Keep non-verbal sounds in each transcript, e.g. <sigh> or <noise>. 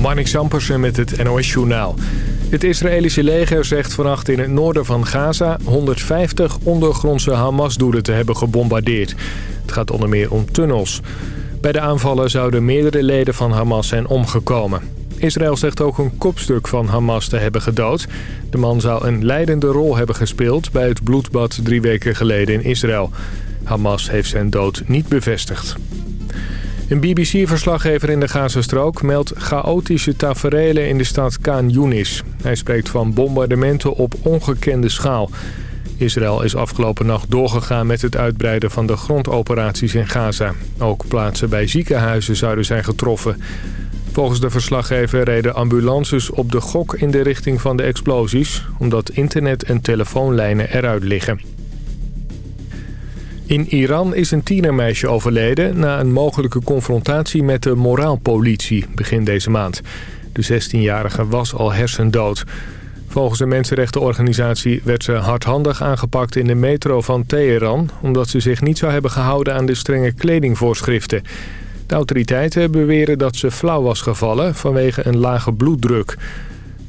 Marnik Sampersen met het NOS-journaal. Het Israëlische leger zegt vannacht in het noorden van Gaza... 150 ondergrondse Hamas-doelen te hebben gebombardeerd. Het gaat onder meer om tunnels. Bij de aanvallen zouden meerdere leden van Hamas zijn omgekomen. Israël zegt ook een kopstuk van Hamas te hebben gedood. De man zou een leidende rol hebben gespeeld... bij het bloedbad drie weken geleden in Israël. Hamas heeft zijn dood niet bevestigd. Een BBC-verslaggever in de Gazastrook meldt chaotische taferelen in de stad Khan Yunis. Hij spreekt van bombardementen op ongekende schaal. Israël is afgelopen nacht doorgegaan met het uitbreiden van de grondoperaties in Gaza. Ook plaatsen bij ziekenhuizen zouden zijn getroffen. Volgens de verslaggever reden ambulances op de gok in de richting van de explosies... omdat internet- en telefoonlijnen eruit liggen. In Iran is een tienermeisje overleden na een mogelijke confrontatie met de moraalpolitie begin deze maand. De 16-jarige was al hersendood. Volgens de mensenrechtenorganisatie werd ze hardhandig aangepakt in de metro van Teheran... omdat ze zich niet zou hebben gehouden aan de strenge kledingvoorschriften. De autoriteiten beweren dat ze flauw was gevallen vanwege een lage bloeddruk...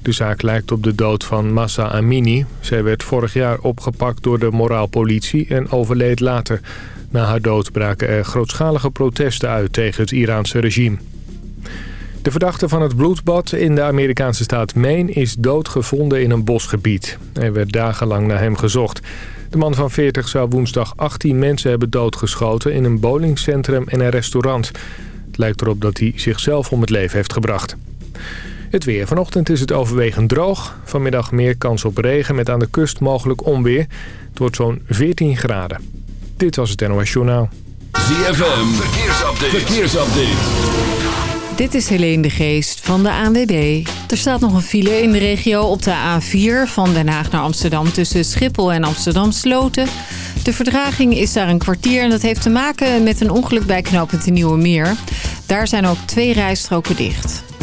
De zaak lijkt op de dood van Massa Amini. Zij werd vorig jaar opgepakt door de moraalpolitie en overleed later. Na haar dood braken er grootschalige protesten uit tegen het Iraanse regime. De verdachte van het bloedbad in de Amerikaanse staat Maine is doodgevonden in een bosgebied. Er werd dagenlang naar hem gezocht. De man van 40 zou woensdag 18 mensen hebben doodgeschoten in een bowlingcentrum en een restaurant. Het lijkt erop dat hij zichzelf om het leven heeft gebracht. Het weer. Vanochtend is het overwegend droog. Vanmiddag meer kans op regen met aan de kust mogelijk onweer. Het wordt zo'n 14 graden. Dit was het NOS Journaal. ZFM. Verkeersupdate. Verkeersupdate. Dit is Helene de Geest van de ANWB. Er staat nog een file in de regio op de A4 van Den Haag naar Amsterdam... tussen Schiphol en Amsterdam Sloten. De verdraging is daar een kwartier en dat heeft te maken met een ongeluk bij knooppunt de Nieuwe Meer. Daar zijn ook twee rijstroken dicht.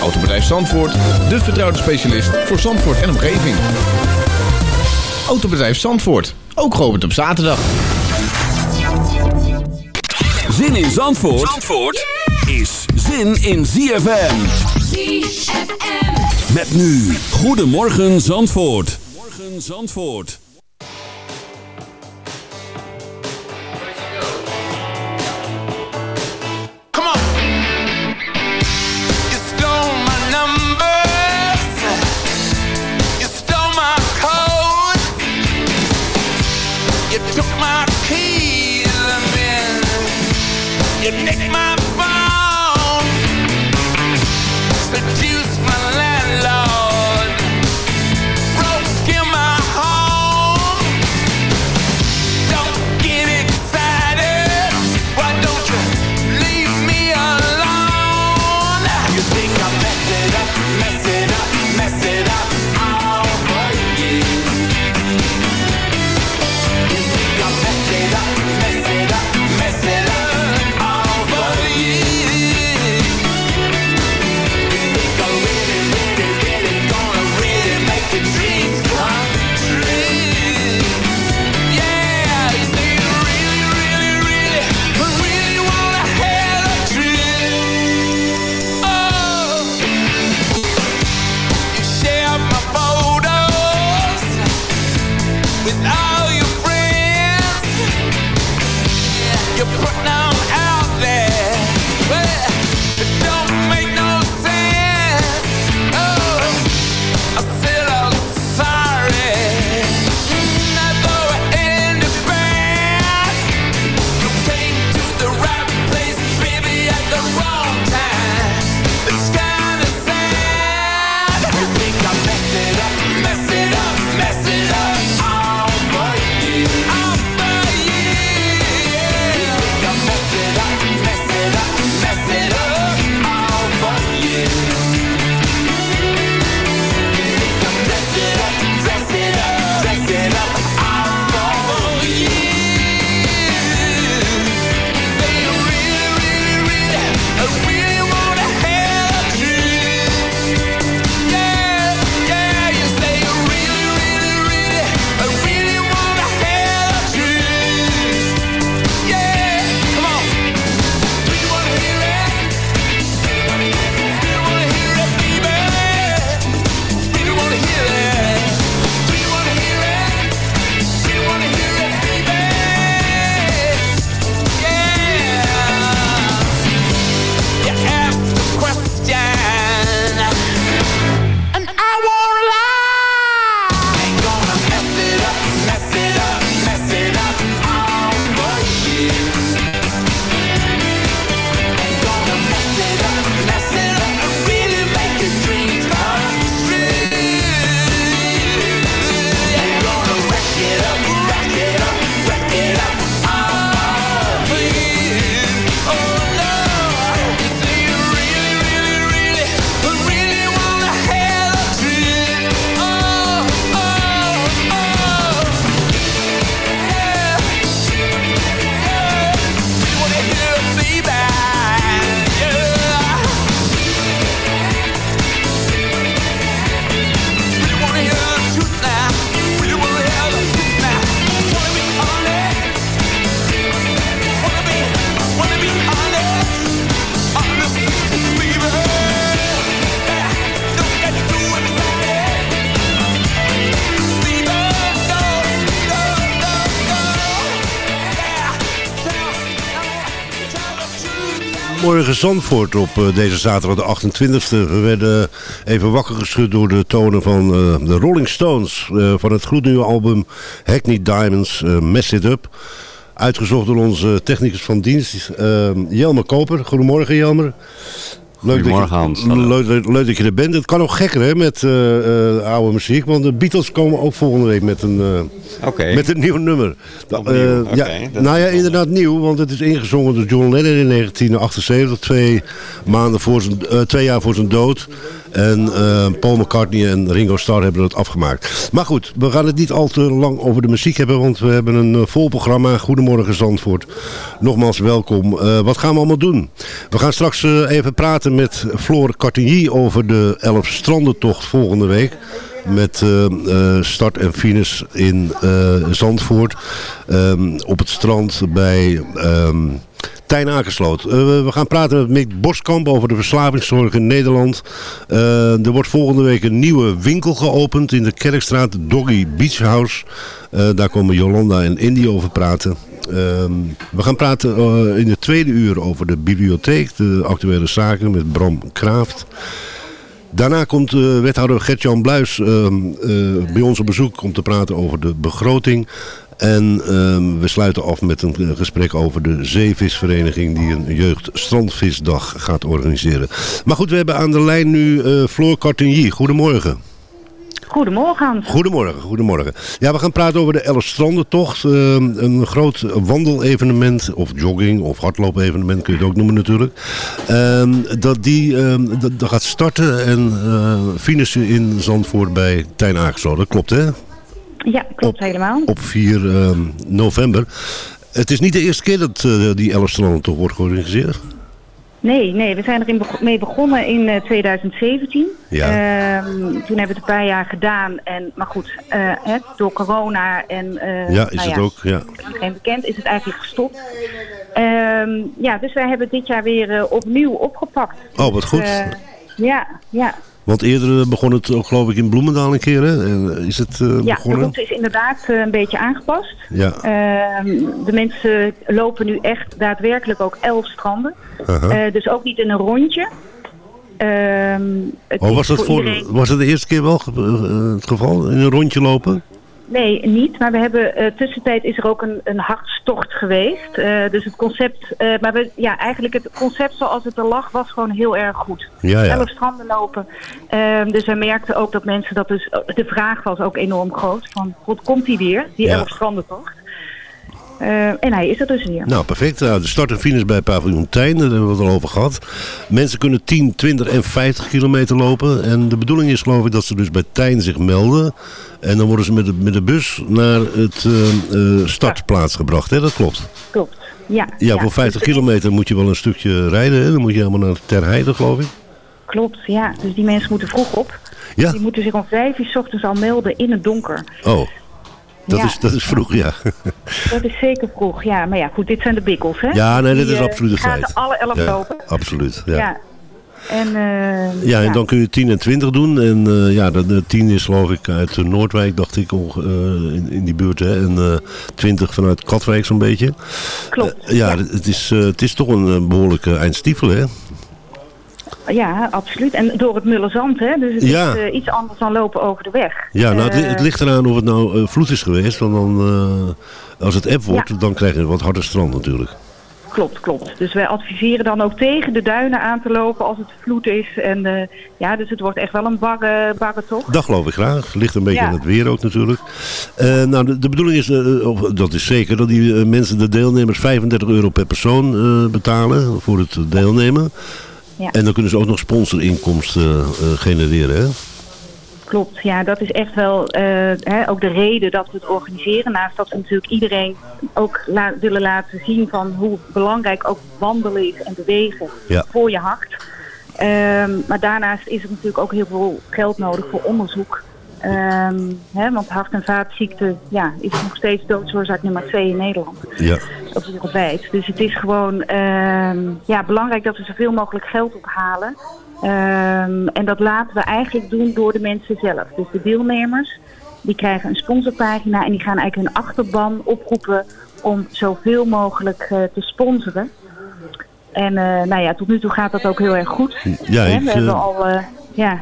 Autobedrijf Zandvoort, de vertrouwde specialist voor Zandvoort en omgeving. Autobedrijf Zandvoort. Ook geopend op zaterdag. Zin in Zandvoort, Zandvoort is zin in ZFM. ZFM. Met nu. Goedemorgen Zandvoort. Morgen Zandvoort. You nick my Zandvoort op eh, deze zaterdag de 28e. We werden even wakker geschud door de tonen van eh, de Rolling Stones. eh, van het gloednieuwe album Hackney Diamonds, Mess It Up. Uitgezocht door onze technicus van dienst, Jelmer Koper. Goedemorgen Jelmer. Leuk dat je. Leuk, leuk- dat er bent. Het kan nog gekker hè, met eh, eh, oude muziek. Want de Beatles komen ook volgende week met een, eh, met een nieuw nummer. Oké, ja, dat nou ja, inderdaad nieuw. Want het is ingezongen door John Lennon in 1978. Twee, maanden voor zijn, twee jaar voor zijn dood. En Paul McCartney en Ringo Starr hebben het afgemaakt. Maar goed, we gaan het niet al te lang over de muziek hebben. Want we hebben een vol programma. Goedemorgen Zandvoort. Nogmaals welkom. Wat gaan we allemaal doen? We gaan straks even praten met Floor Cartigny over de Elf Strandentocht volgende week. Met eh, eh, start en finish in eh, Zandvoort. Ehm, op het strand bij ehm Tijn Akersloot. Eh, we- gaan praten met Mick Boskamp over de verslavingszorg in Nederland. Eh, er wordt volgende week een nieuwe winkel geopend in de Kerkstraat, Doggy Beach House. Eh, daar komen Jolanda en Indy over praten. Ehm, we gaan praten in de tweede uur over de bibliotheek, de actuele zaken met Bram Kraaft. Daarna komt wethouder Gert-Jan Bluis ehm, eh, bij ons op bezoek om te praten over de begroting. En ehm, we sluiten af met een eh, gesprek over de zeevisvereniging die een jeugdstrandvisdag gaat organiseren. Maar goed, we hebben aan de lijn nu eh Floor Cartigny. Goedemorgen. Goedemorgen Hans. Goedemorgen, goedemorgen. Ja, we gaan praten over de Elf Strandentocht. Ehm, een groot wandelevenement, of jogging, of hardloopevenement kun je het ook noemen natuurlijk. Ehm, dat die dat, dat gaat starten en eh finishen in Zandvoort bij Tijn Akerslo. Dat klopt hè? Ja, klopt helemaal. Op 4 ehm, november. Het is niet de eerste keer dat eh, die Elf Strandentocht wordt georganiseerd. Nee, nee, we zijn beg- mee begonnen in eh, 2017. Ja. Ehm, toen hebben we het een paar jaar gedaan. En, maar goed, eh, hè, door corona en... eh, ja, is nou het ook? Ja. Geen bekend, is het eigenlijk gestopt. Ehm, ja, dus wij hebben dit jaar weer eh, opnieuw opgepakt. Oh, wat goed. Eh, ja, ja. Want eerder eh, begon het ook geloof ik in Bloemendaal een keer hè? Eh, Is het eh, ja, de route is inderdaad een beetje aangepast. Ja. Ehm, de mensen lopen nu echt daadwerkelijk ook elf stranden. Dus ook niet in een rondje. Ehm, het Oh, was dat voor, iedereen- was het de eerste keer wel het geval? In een rondje lopen? Nee, niet. Maar we hebben eh, tussentijd is er ook een, een hartstocht geweest. Eh, dus het concept, eh, maar we, ja, eigenlijk het concept zoals het er lag, was gewoon heel erg goed. Ja, ja. Elf stranden lopen. Ehm, dus wij merkten ook dat mensen dat dus, de vraag was ook enorm groot. Van, god, komt die weer? Die Ja. elf stranden toch? Eh, en hij is er dus weer. Nou, perfect. Nou, de start en finish bij Paviljoen Tijn, daar hebben we het al over gehad. Mensen kunnen 10, 20 en 50 kilometer lopen. En de bedoeling is geloof ik dat ze dus bij Tijn zich melden. En dan worden ze met de, met de bus naar het eh, eh, startplaats gebracht. Hè? Dat klopt. Klopt. Ja, Ja, voor 50 Dus- kilometer moet je wel een stukje rijden. Hè? Dan moet je helemaal naar Ter Heide, geloof ik. Klopt, ja. Dus die mensen moeten vroeg op. Ja. Die moeten zich om vijf uur 's ochtends al melden in het donker. Oh, dat, Ja. is, dat is vroeg, ja. <laughs> Dat is zeker vroeg, ja. Maar ja, goed, dit zijn de bikkels, hè? Ja, nee, Die, is eh, absoluut gaan feit. alle elf ja, lopen. Absoluut, ja. Ja. En, eh, Ja, en dan kun je 10 en 20 doen. En eh, ja, de, de 10 is geloof ik uit Noordwijk, dacht ik, eh, in, in die buurt. Hè. En eh 20 vanuit Katwijk zo'n beetje. Klopt. Ja, Het, is, het is toch een eh, behoorlijke eindstiefel, hè? Ja, absoluut. En door het mulle zand, hè? Dus het Ja. is eh, iets anders dan lopen over de weg. Ja, nou, het, Eh, het ligt eraan of het nou eh, vloed is geweest. Want dan, als het app wordt, dan krijg je een wat harder strand natuurlijk. Klopt, klopt. Dus wij adviseren dan ook tegen de duinen aan te lopen als het vloed is. En ja, dus het wordt echt wel een barre, barre tocht. Dat geloof ik graag. Ligt een beetje Ja. aan het weer ook natuurlijk. Nou, de, de bedoeling is, of, dat is zeker, dat die mensen, de deelnemers, 35 euro per persoon betalen voor het deelnemen. Ja. En dan kunnen ze ook nog sponsorinkomsten eh, eh, genereren. Hè? Klopt, ja, dat is echt wel eh, hè, ook de reden dat we het organiseren. Naast dat we natuurlijk iedereen ook la- willen laten zien van hoe belangrijk ook wandelen is en bewegen Ja. voor je hart. Ehm, maar daarnaast is er natuurlijk ook heel veel geld nodig voor onderzoek. Ehm, hè, want hart- en vaatziekten ja, is nog steeds doodsoorzaak nummer twee in Nederland. Ja. Of wereldwijd. Dus het is gewoon ehm, ja, belangrijk dat we zoveel mogelijk geld ophalen. Ehm, en dat laten we eigenlijk doen door de mensen zelf. Dus de deelnemers, die krijgen een sponsorpagina en die gaan eigenlijk hun achterban oproepen om zoveel mogelijk eh, te sponsoren. En eh, nou ja, tot nu toe gaat dat ook heel erg goed. Ja, ik, we hebben al eh, ja, m-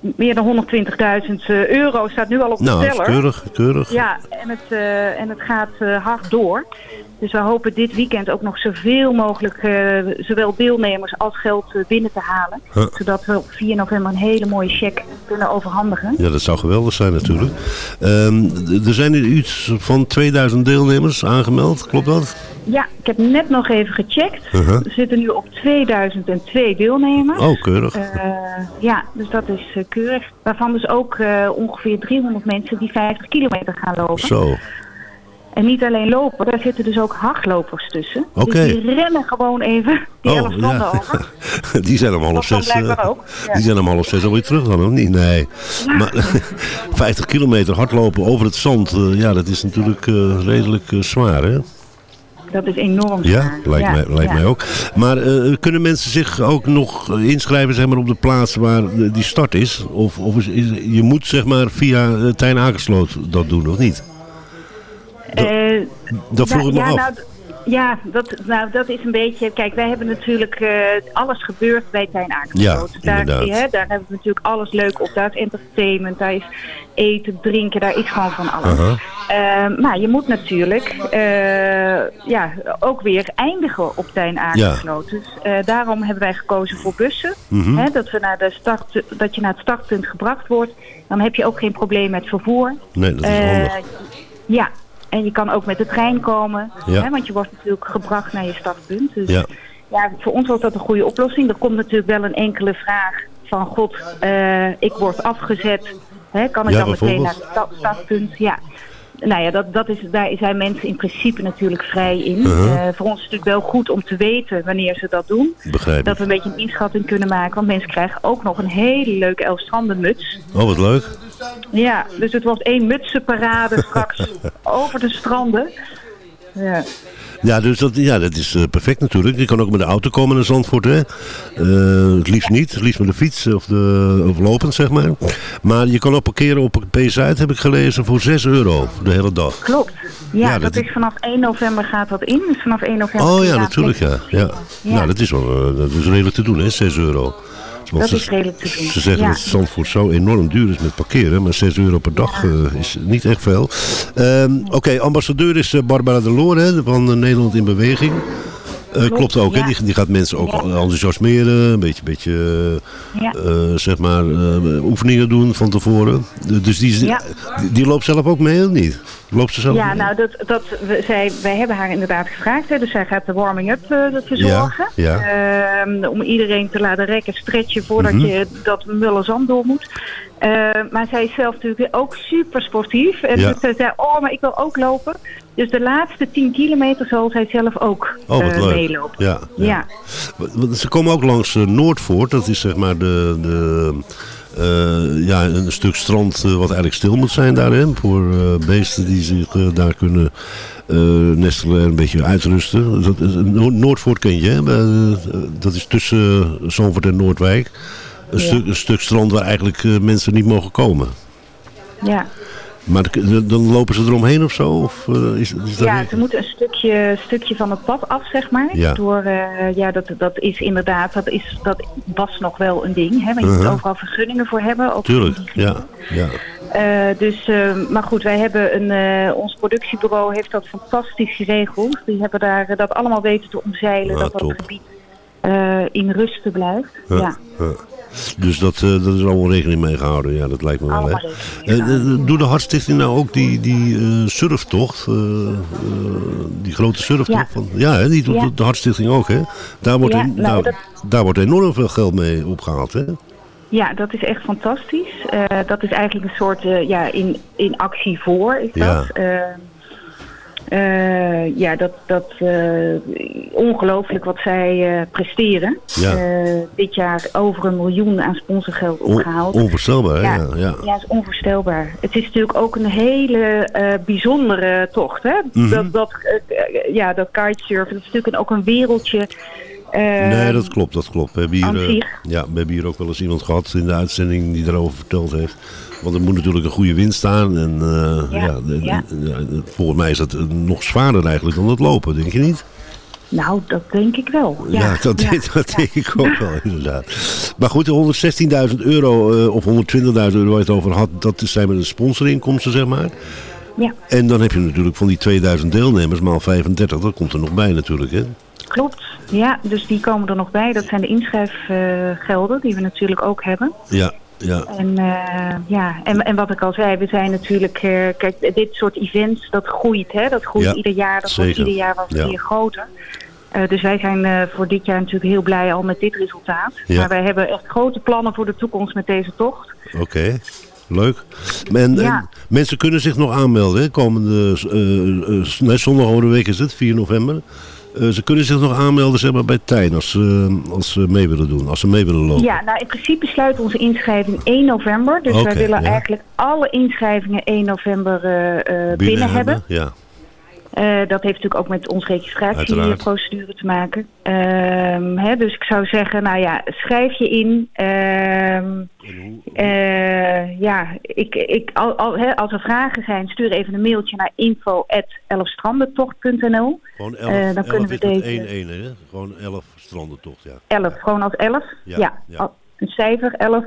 meer dan 120.000 eh, euro staat nu al op de Nou, teller. keurig, keurig. Ja, en het, eh, en het gaat eh, hard door. Dus we hopen dit weekend ook nog zoveel mogelijk eh, zowel deelnemers als geld eh, binnen te halen. Huh. Zodat we op 4 november een hele mooie cheque kunnen overhandigen. Ja, dat zou geweldig zijn natuurlijk. Ehm, er zijn hier iets van 2000 deelnemers aangemeld, klopt dat? Ja, ik heb net nog even gecheckt. Uh-huh. We zitten nu op 2002 deelnemers. Oh, keurig. Eh, ja, dus dat is keurig. Waarvan dus ook ongeveer 300 mensen die 50 kilometer gaan lopen. Zo. En niet alleen lopen, daar zitten dus ook hardlopers tussen. Dus die rennen gewoon even die Oh, 11 standen ja. over. <laughs> Die zijn om half zes. eh, blijkbaar ook. Ja. Die zijn om half zes alweer terug dan, of niet? Nee. Maar <laughs> 50 kilometer hardlopen over het zand, eh, ja, dat is natuurlijk eh, redelijk zwaar, hè? Dat is enorm Ja, zwaar. lijkt, Ja, mij, lijkt mij ook. Maar kunnen mensen zich ook nog inschrijven zeg maar, op de plaats waar die start is? Of, of is, is- je moet zeg maar via Tijn Akersloot dat doen, of niet? Eh, Dat vroeg ik me ja, af. Nou, ja, dat, nou, dat is een beetje... Kijk, wij hebben natuurlijk... eh, alles gebeurt bij Tijn Akersloot. Ja, daar, hè, daar hebben we natuurlijk alles leuk op. Daar is entertainment, daar is eten, drinken, daar is gewoon van alles. Aha. Eh, maar je moet natuurlijk ja, ook weer eindigen op Tijn Akersloot. Dus daarom hebben wij gekozen voor bussen. Mhm. Hè, dat, we naar de start, dat je naar het startpunt gebracht wordt. Dan heb je ook geen probleem met vervoer. Nee, dat is handig. ja, en je kan ook met de trein komen, Ja. hè, want je wordt natuurlijk gebracht naar je startpunt. Dus Ja. ja. voor ons was dat een goede oplossing. Er komt natuurlijk wel een enkele vraag van, god, eh, ik word afgezet. Hè, kan ik Ja, dan meteen naar het sta- startpunt? Ja. Nou ja, dat, dat is, daar zijn mensen in principe natuurlijk vrij in. Uh-huh. Eh, voor ons is het natuurlijk wel goed om te weten wanneer ze dat doen. Begrijp Dat we een beetje een inschatting kunnen maken. Want mensen krijgen ook nog een hele leuke Elfstrandenmuts. Oh, wat leuk. Ja, dus het wordt één mutsenparade straks <laughs> over de stranden. Ja. Ja, dus dat, ja, dat is eh, perfect natuurlijk. Je kan ook met de auto komen naar Zandvoort, hè. Eh, het liefst niet, het liefst met de fiets of, de, of lopend, zeg maar. Maar je kan ook parkeren op P-Zuid, heb ik gelezen, voor 6 euro de hele dag. Klopt. Ja, Ja, dat, dat- is vanaf 1 november gaat dat in. Dus vanaf 1 november. Oh ja, natuurlijk, ja. Ja. Nou, dat is wel eh, dat is redelijk te doen, hè, 6 euro. Want Dat ze- is redelijk te doen. Ze zeggen Ja. dat Zandvoort zo enorm duur is met parkeren, maar 6 euro per dag eh, is niet echt veel. Ehm, Oké, ambassadeur is eh, Barbara de Loor hè, van eh, Nederland in Beweging. Klopt, ook, hè? Die, die gaat mensen ook Ja. enthousiasmeren, een beetje, beetje Ja. zeg maar, oefeningen doen van tevoren. Dus die, die, die loopt zelf ook mee of niet? Loopt ze zelf Ja, nou, dat, dat, we, zij, wij hebben haar inderdaad gevraagd. Hè, dus zij gaat de warming-up eh, verzorgen. Ja, Ehm, om iedereen te laten rekken, stretchen voordat Mhm. je dat mulle zand door moet. Eh, maar zij is zelf natuurlijk ook super sportief. En Ja. dus zij zei, oh, maar ik wil ook lopen. Dus de laatste 10 kilometer zal zij zelf ook Oh, leuk. meelopen. Ja, ja. Ze komen ook langs eh, Noordvoort. Dat is zeg maar de, de, ja, een stuk strand eh, wat eigenlijk stil moet zijn daarin. Voor eh, beesten die zich eh, daar kunnen eh, nestelen en een beetje uitrusten. Dat, Noordvoort ken je, hè? Eh, dat is tussen Zandvoort en Noordwijk. Een, Ja. stuk, een stuk strand waar eigenlijk eh, mensen niet mogen komen. ja. Maar dan lopen ze eromheen of zo? Of, eh, is, is dat Ja, niet- ze moeten een stukje, stukje van het pad af, zeg maar. Ja. Door, eh, ja, dat, dat is inderdaad, dat, is, dat was nog wel een ding. Hè, want je moet Uh-huh. overal vergunningen voor hebben. Ook Tuurlijk, ja. ja. Eh, dus, maar goed, wij hebben een, ons productiebureau heeft dat fantastisch geregeld. Die hebben daar dat allemaal weten te omzeilen, Ah, dat dat gebied in rusten blijft. Ja, ja. Dus dat, eh, dat is allemaal rekening mee gehouden. Ja, dat lijkt me wel. rekening Eh, eh, Doe de Hartstichting nou ook die, die surftocht? die grote surftocht? Ja. Van, ja, hè, die doet Ja. de Hartstichting ook. Hè? Daar, wordt en- nou, daar, dat- daar wordt enorm veel geld mee opgehaald. Hè? Ja, dat is echt fantastisch. Dat is eigenlijk een soort ja, in, in actie voor, is Ja. dat. Eh, ja, dat, dat eh, ongelooflijk wat zij eh, presteren. Ja. Dit jaar over een miljoen aan sponsorgeld On- opgehaald. onvoorstelbaar. hè? Ja. Ja, ja. Ja, is onvoorstelbaar. Het is natuurlijk ook een hele bijzondere tocht. Hè? Mhm. Dat, dat, ja, dat kitesurfen, dat is natuurlijk ook een wereldje. Eh, Nee, dat klopt, dat klopt. We hebben, hier, eh, ja, we hebben hier ook wel eens iemand gehad in de uitzending die daarover verteld heeft. Want er moet natuurlijk een goede wind staan. En eh, Ja, ja, de- ja. de- ja, volgens mij is dat nog zwaarder eigenlijk dan het lopen, denk je niet? Nou, dat denk ik wel. Ja, Ja, dat, ja, dat ja. denk ik ook wel, inderdaad. Maar goed, de 116.000 euro of 120.000 euro waar je het over had, dat zijn met de sponsorinkomsten, zeg maar. Ja, En dan heb je natuurlijk van die 2000 deelnemers, maal 35, dat komt er nog bij natuurlijk, hè? klopt. Ja, dus die komen er nog bij. Dat zijn de inschrijfgelden die we natuurlijk ook hebben. Ja, ja, En, eh, ja, en, en wat ik al zei, we zijn natuurlijk... eh, kijk, dit soort events, dat groeit, hè? Dat groeit Ja, ieder jaar. Dat wordt ieder jaar Ja. weer groter. Eh, dus wij zijn voor dit jaar natuurlijk heel blij al met dit resultaat. Ja. Maar wij hebben echt grote plannen voor de toekomst met deze tocht. oké. Leuk. En, mensen kunnen zich nog aanmelden, hè? Komende zondag week is het, 4 november. Eh, ze kunnen zich nog aanmelden zeg maar, bij Tijn als, ze als ze mee willen doen, als ze mee willen lopen. Ja, nou in principe sluit onze inschrijving 1 november. Dus wij willen ja. eigenlijk alle inschrijvingen 1 november eh, eh, binnen, hebben. Ja, Eh, dat heeft natuurlijk ook met onze registratieprocedure te maken. Ehm, hè, dus ik zou zeggen, nou ja, schrijf je in. Ja, ik, ik, al, al, hè, als er vragen zijn, stuur even een mailtje naar info.elfstrandentocht.nl. gewoon 11, Eh, dan 11 kunnen we deze- 1 1 hè? Gewoon 11 strandentocht, ja. 11, gewoon als 11. Ja, Ja, ja. al- een cijfer 11,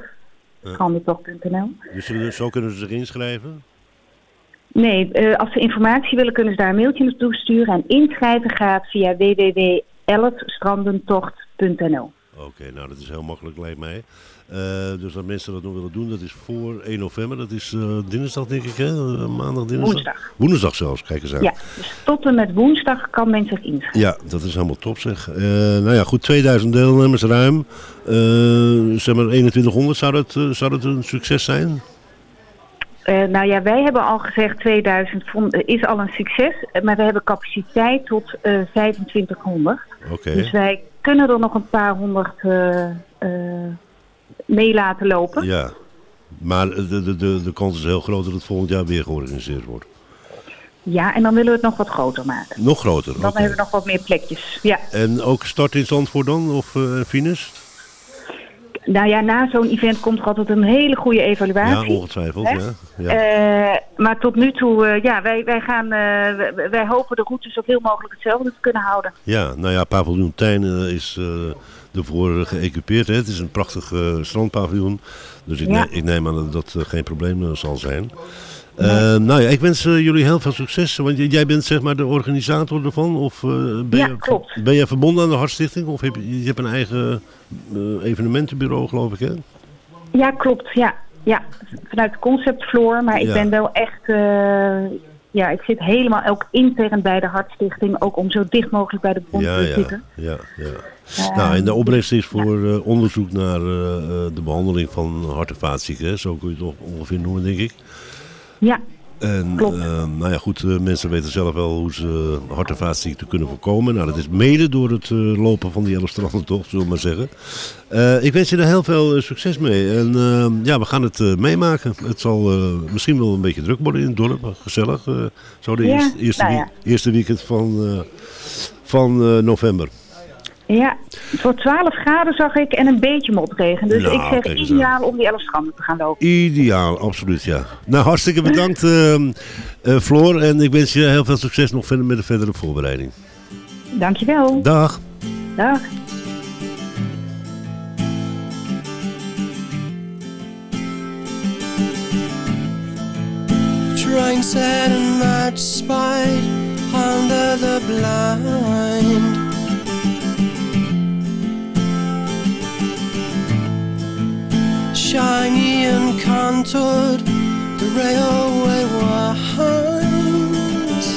strandentocht.nl. Dus zo kunnen ze zich inschrijven? Nee, eh, als ze informatie willen, kunnen ze daar een mailtje naartoe sturen. En inschrijven gaat via www.elfstrandentocht.nl. Oké, nou dat is heel makkelijk lijkt mij. Eh, dus dat mensen dat nog willen doen, dat is voor 1 november. Dat is eh, dinsdag denk ik, hè? Maandag, dinsdag? Woensdag. Woensdag zelfs, kijk eens aan. Ja, dus tot en met woensdag kan men zich inschrijven. Ja, dat is helemaal top zeg. Nou ja, goed, 2000 deelnemers ruim. Zeg maar 2100, zou dat, zou dat een succes zijn? Eh, nou ja, wij hebben al gezegd 2000 vond- eh, is al een succes. eh, Maar we hebben capaciteit tot eh 2500. Oké. Dus wij kunnen er nog een paar honderd mee laten lopen. Ja. Maar de, de, de, de kans is heel groot dat het volgend jaar weer georganiseerd wordt. Ja, en dan willen we het nog wat groter maken. Nog groter. Dan hebben we nog wat meer plekjes. Ja. En ook start in Zandvoort dan? Of uh, Venus? Nou ja, na zo'n event komt er altijd een hele goede evaluatie. Ja, ongetwijfeld. Hè? Ja. ja. Eh, maar tot nu toe, eh, ja, wij, wij, gaan, eh, wij, hopen de route zoveel mogelijk hetzelfde te kunnen houden. Ja, nou ja, paviljoen Tijn is ervoor geëquipeerd. Hè. Het is een prachtig strandpaviljoen. Dus ik, Ja. ne- ik neem aan dat dat geen probleem zal zijn. Eh, nou ja, ik wens eh, jullie heel veel succes. Want jij bent zeg maar de organisator ervan? Of eh, ben, Ja, je, klopt. ben je verbonden aan de Hartstichting? Of heb je, je hebt een eigen evenementenbureau geloof ik hè? Ja, klopt. Ja, ja. vanuit de conceptfloor. Maar ik Ja. ben wel echt... ja, ik zit helemaal ook intern bij de Hartstichting. Ook om zo dicht mogelijk bij de bron Ja, te ja, zitten. ja, ja. Eh, Nou, en de opbrengst is voor onderzoek naar de behandeling van hart- en vaatziekten. Zo kun je het toch ongeveer noemen, denk ik. Ja, En eh, nou ja, goed, eh, mensen weten zelf wel hoe ze hart- en vaatziekten kunnen voorkomen. Nou, dat is mede door het eh, lopen van die Elfstranden-tocht, <laughs> zullen we maar zeggen. Ik wens je er heel veel succes mee. En ja, we gaan het meemaken. Het zal misschien wel een beetje druk worden in het dorp, gezellig. zo de Ja, eerste, eerste, nou ja. eerste weekend van, van november. Ja. Het wordt 12 graden zag ik en een beetje motregen. Dus Nou, ik zeg ideaal om die 11 stranden te gaan lopen. Ideaal, absoluut, ja. Nou, hartstikke bedankt, ehm eh, Floor. En ik wens je heel veel succes nog verder met de verdere voorbereiding. Dankjewel. Dag. Dag. Trying sad and much spite under the blind. Shiny and contoured, the railway winds.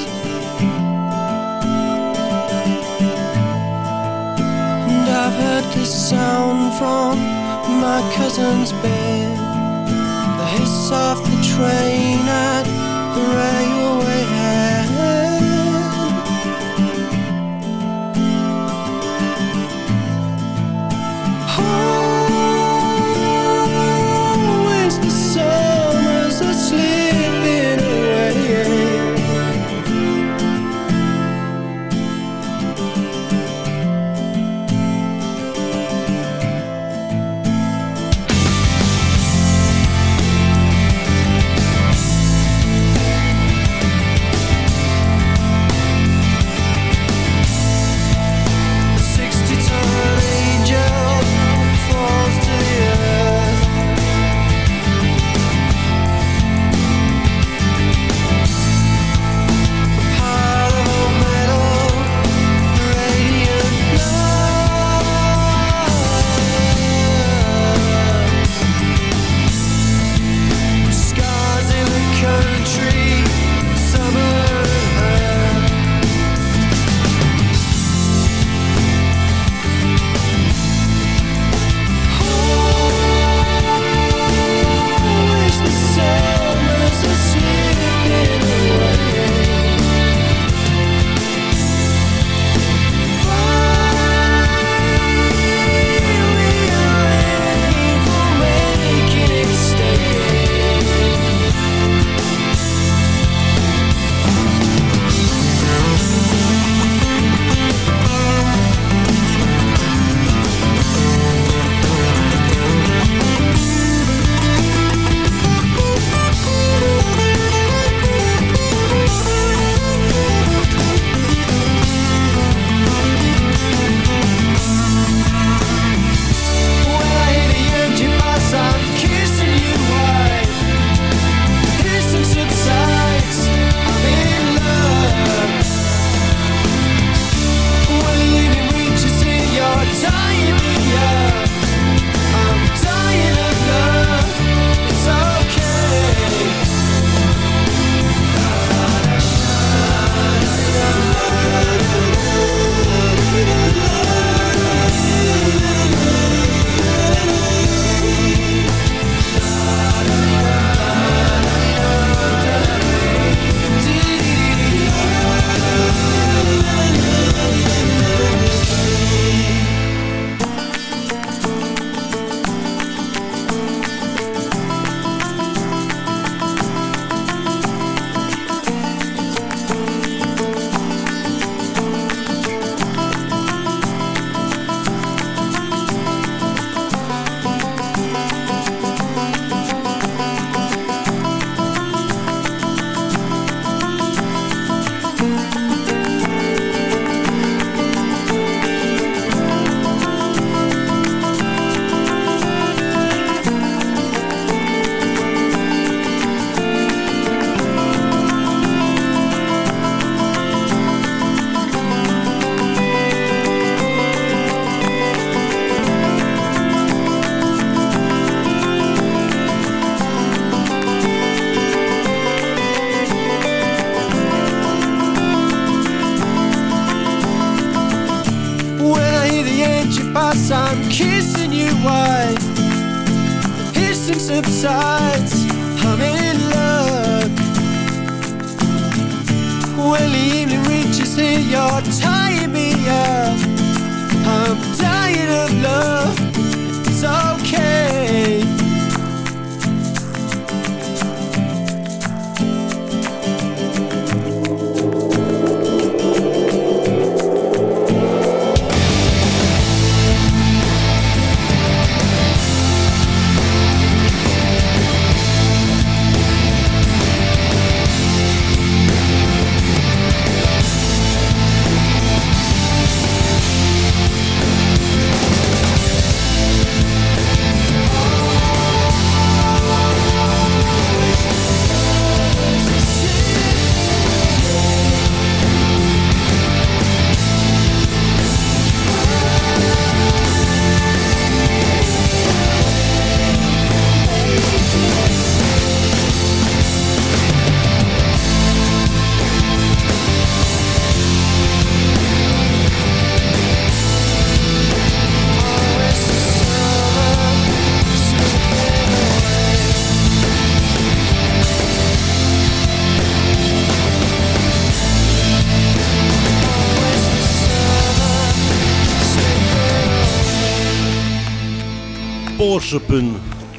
And I've heard this sound from my cousin's bed. The hiss of the train at the railway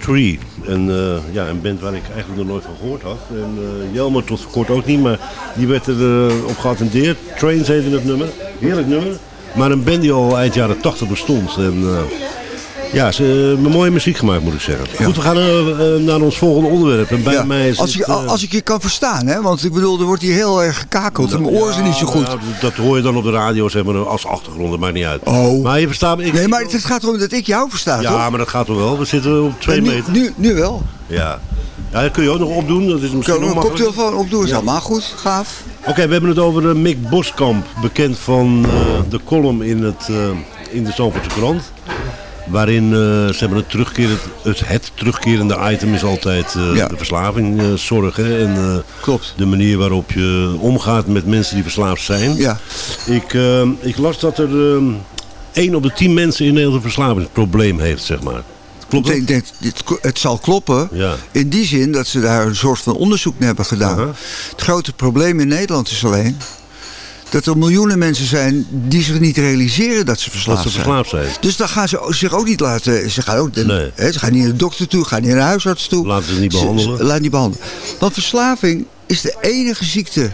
Tree. En, eh, ja, een band waar ik eigenlijk nog nooit van gehoord had. En uh, Jelmer tot kort ook niet, maar die werd er eh, op geattendeerd. Trains heette het nummer. Heerlijk nummer. Maar een band die al eind jaren 80 bestond. En, ja, ze hebben mooie muziek gemaakt moet ik zeggen. Goed, we gaan naar ons volgende onderwerp. En bij Ja, mij is als, het, als ik je kan verstaan, hè? want ik bedoel, er wordt hier heel erg gekakeld. mijn oren zijn niet zo goed. Ja, dat hoor je dan op de radio zeg maar, als achtergrond, dat maakt niet uit. Oh. Maar je verstaat me. Ik, Nee, maar het gaat erom dat ik jou versta, toch? ja, maar dat gaat toch wel. We zitten op twee nu, meter. Nu, nu wel. Ja. ja, dat kun je ook nog opdoen. Dat is misschien nog koptelefoon opdoen? Is allemaal goed, gaaf. Oké, we hebben het over eh, Mick Boskamp, bekend van eh, de column in, het, eh, in de Zandvoortse krant. Waarin eh, ze hebben het terugkerend, het, het terugkerende item is altijd eh, Ja. de verslaving eh, zorgen. En Klopt. de manier waarop je omgaat met mensen die verslaafd zijn. Ja. Ik, ik las dat er eh, één op de tien mensen in Nederland een verslavingsprobleem heeft, zeg maar. Klopt dat? Ik denk, dit, het zal kloppen. Ja. In die zin dat ze daar een soort van onderzoek naar hebben gedaan. Het grote probleem in Nederland is alleen... dat er miljoenen mensen zijn die zich niet realiseren dat ze verslaafd Dat ze zijn. verslaafd zijn. Dus dan gaan ze zich ook niet laten... Ze gaan, ook, Nee. ze gaan niet naar de dokter toe, gaan niet naar de huisarts toe. Laten ze niet behandelen. ze- laat niet behandelen. Want verslaving is de enige ziekte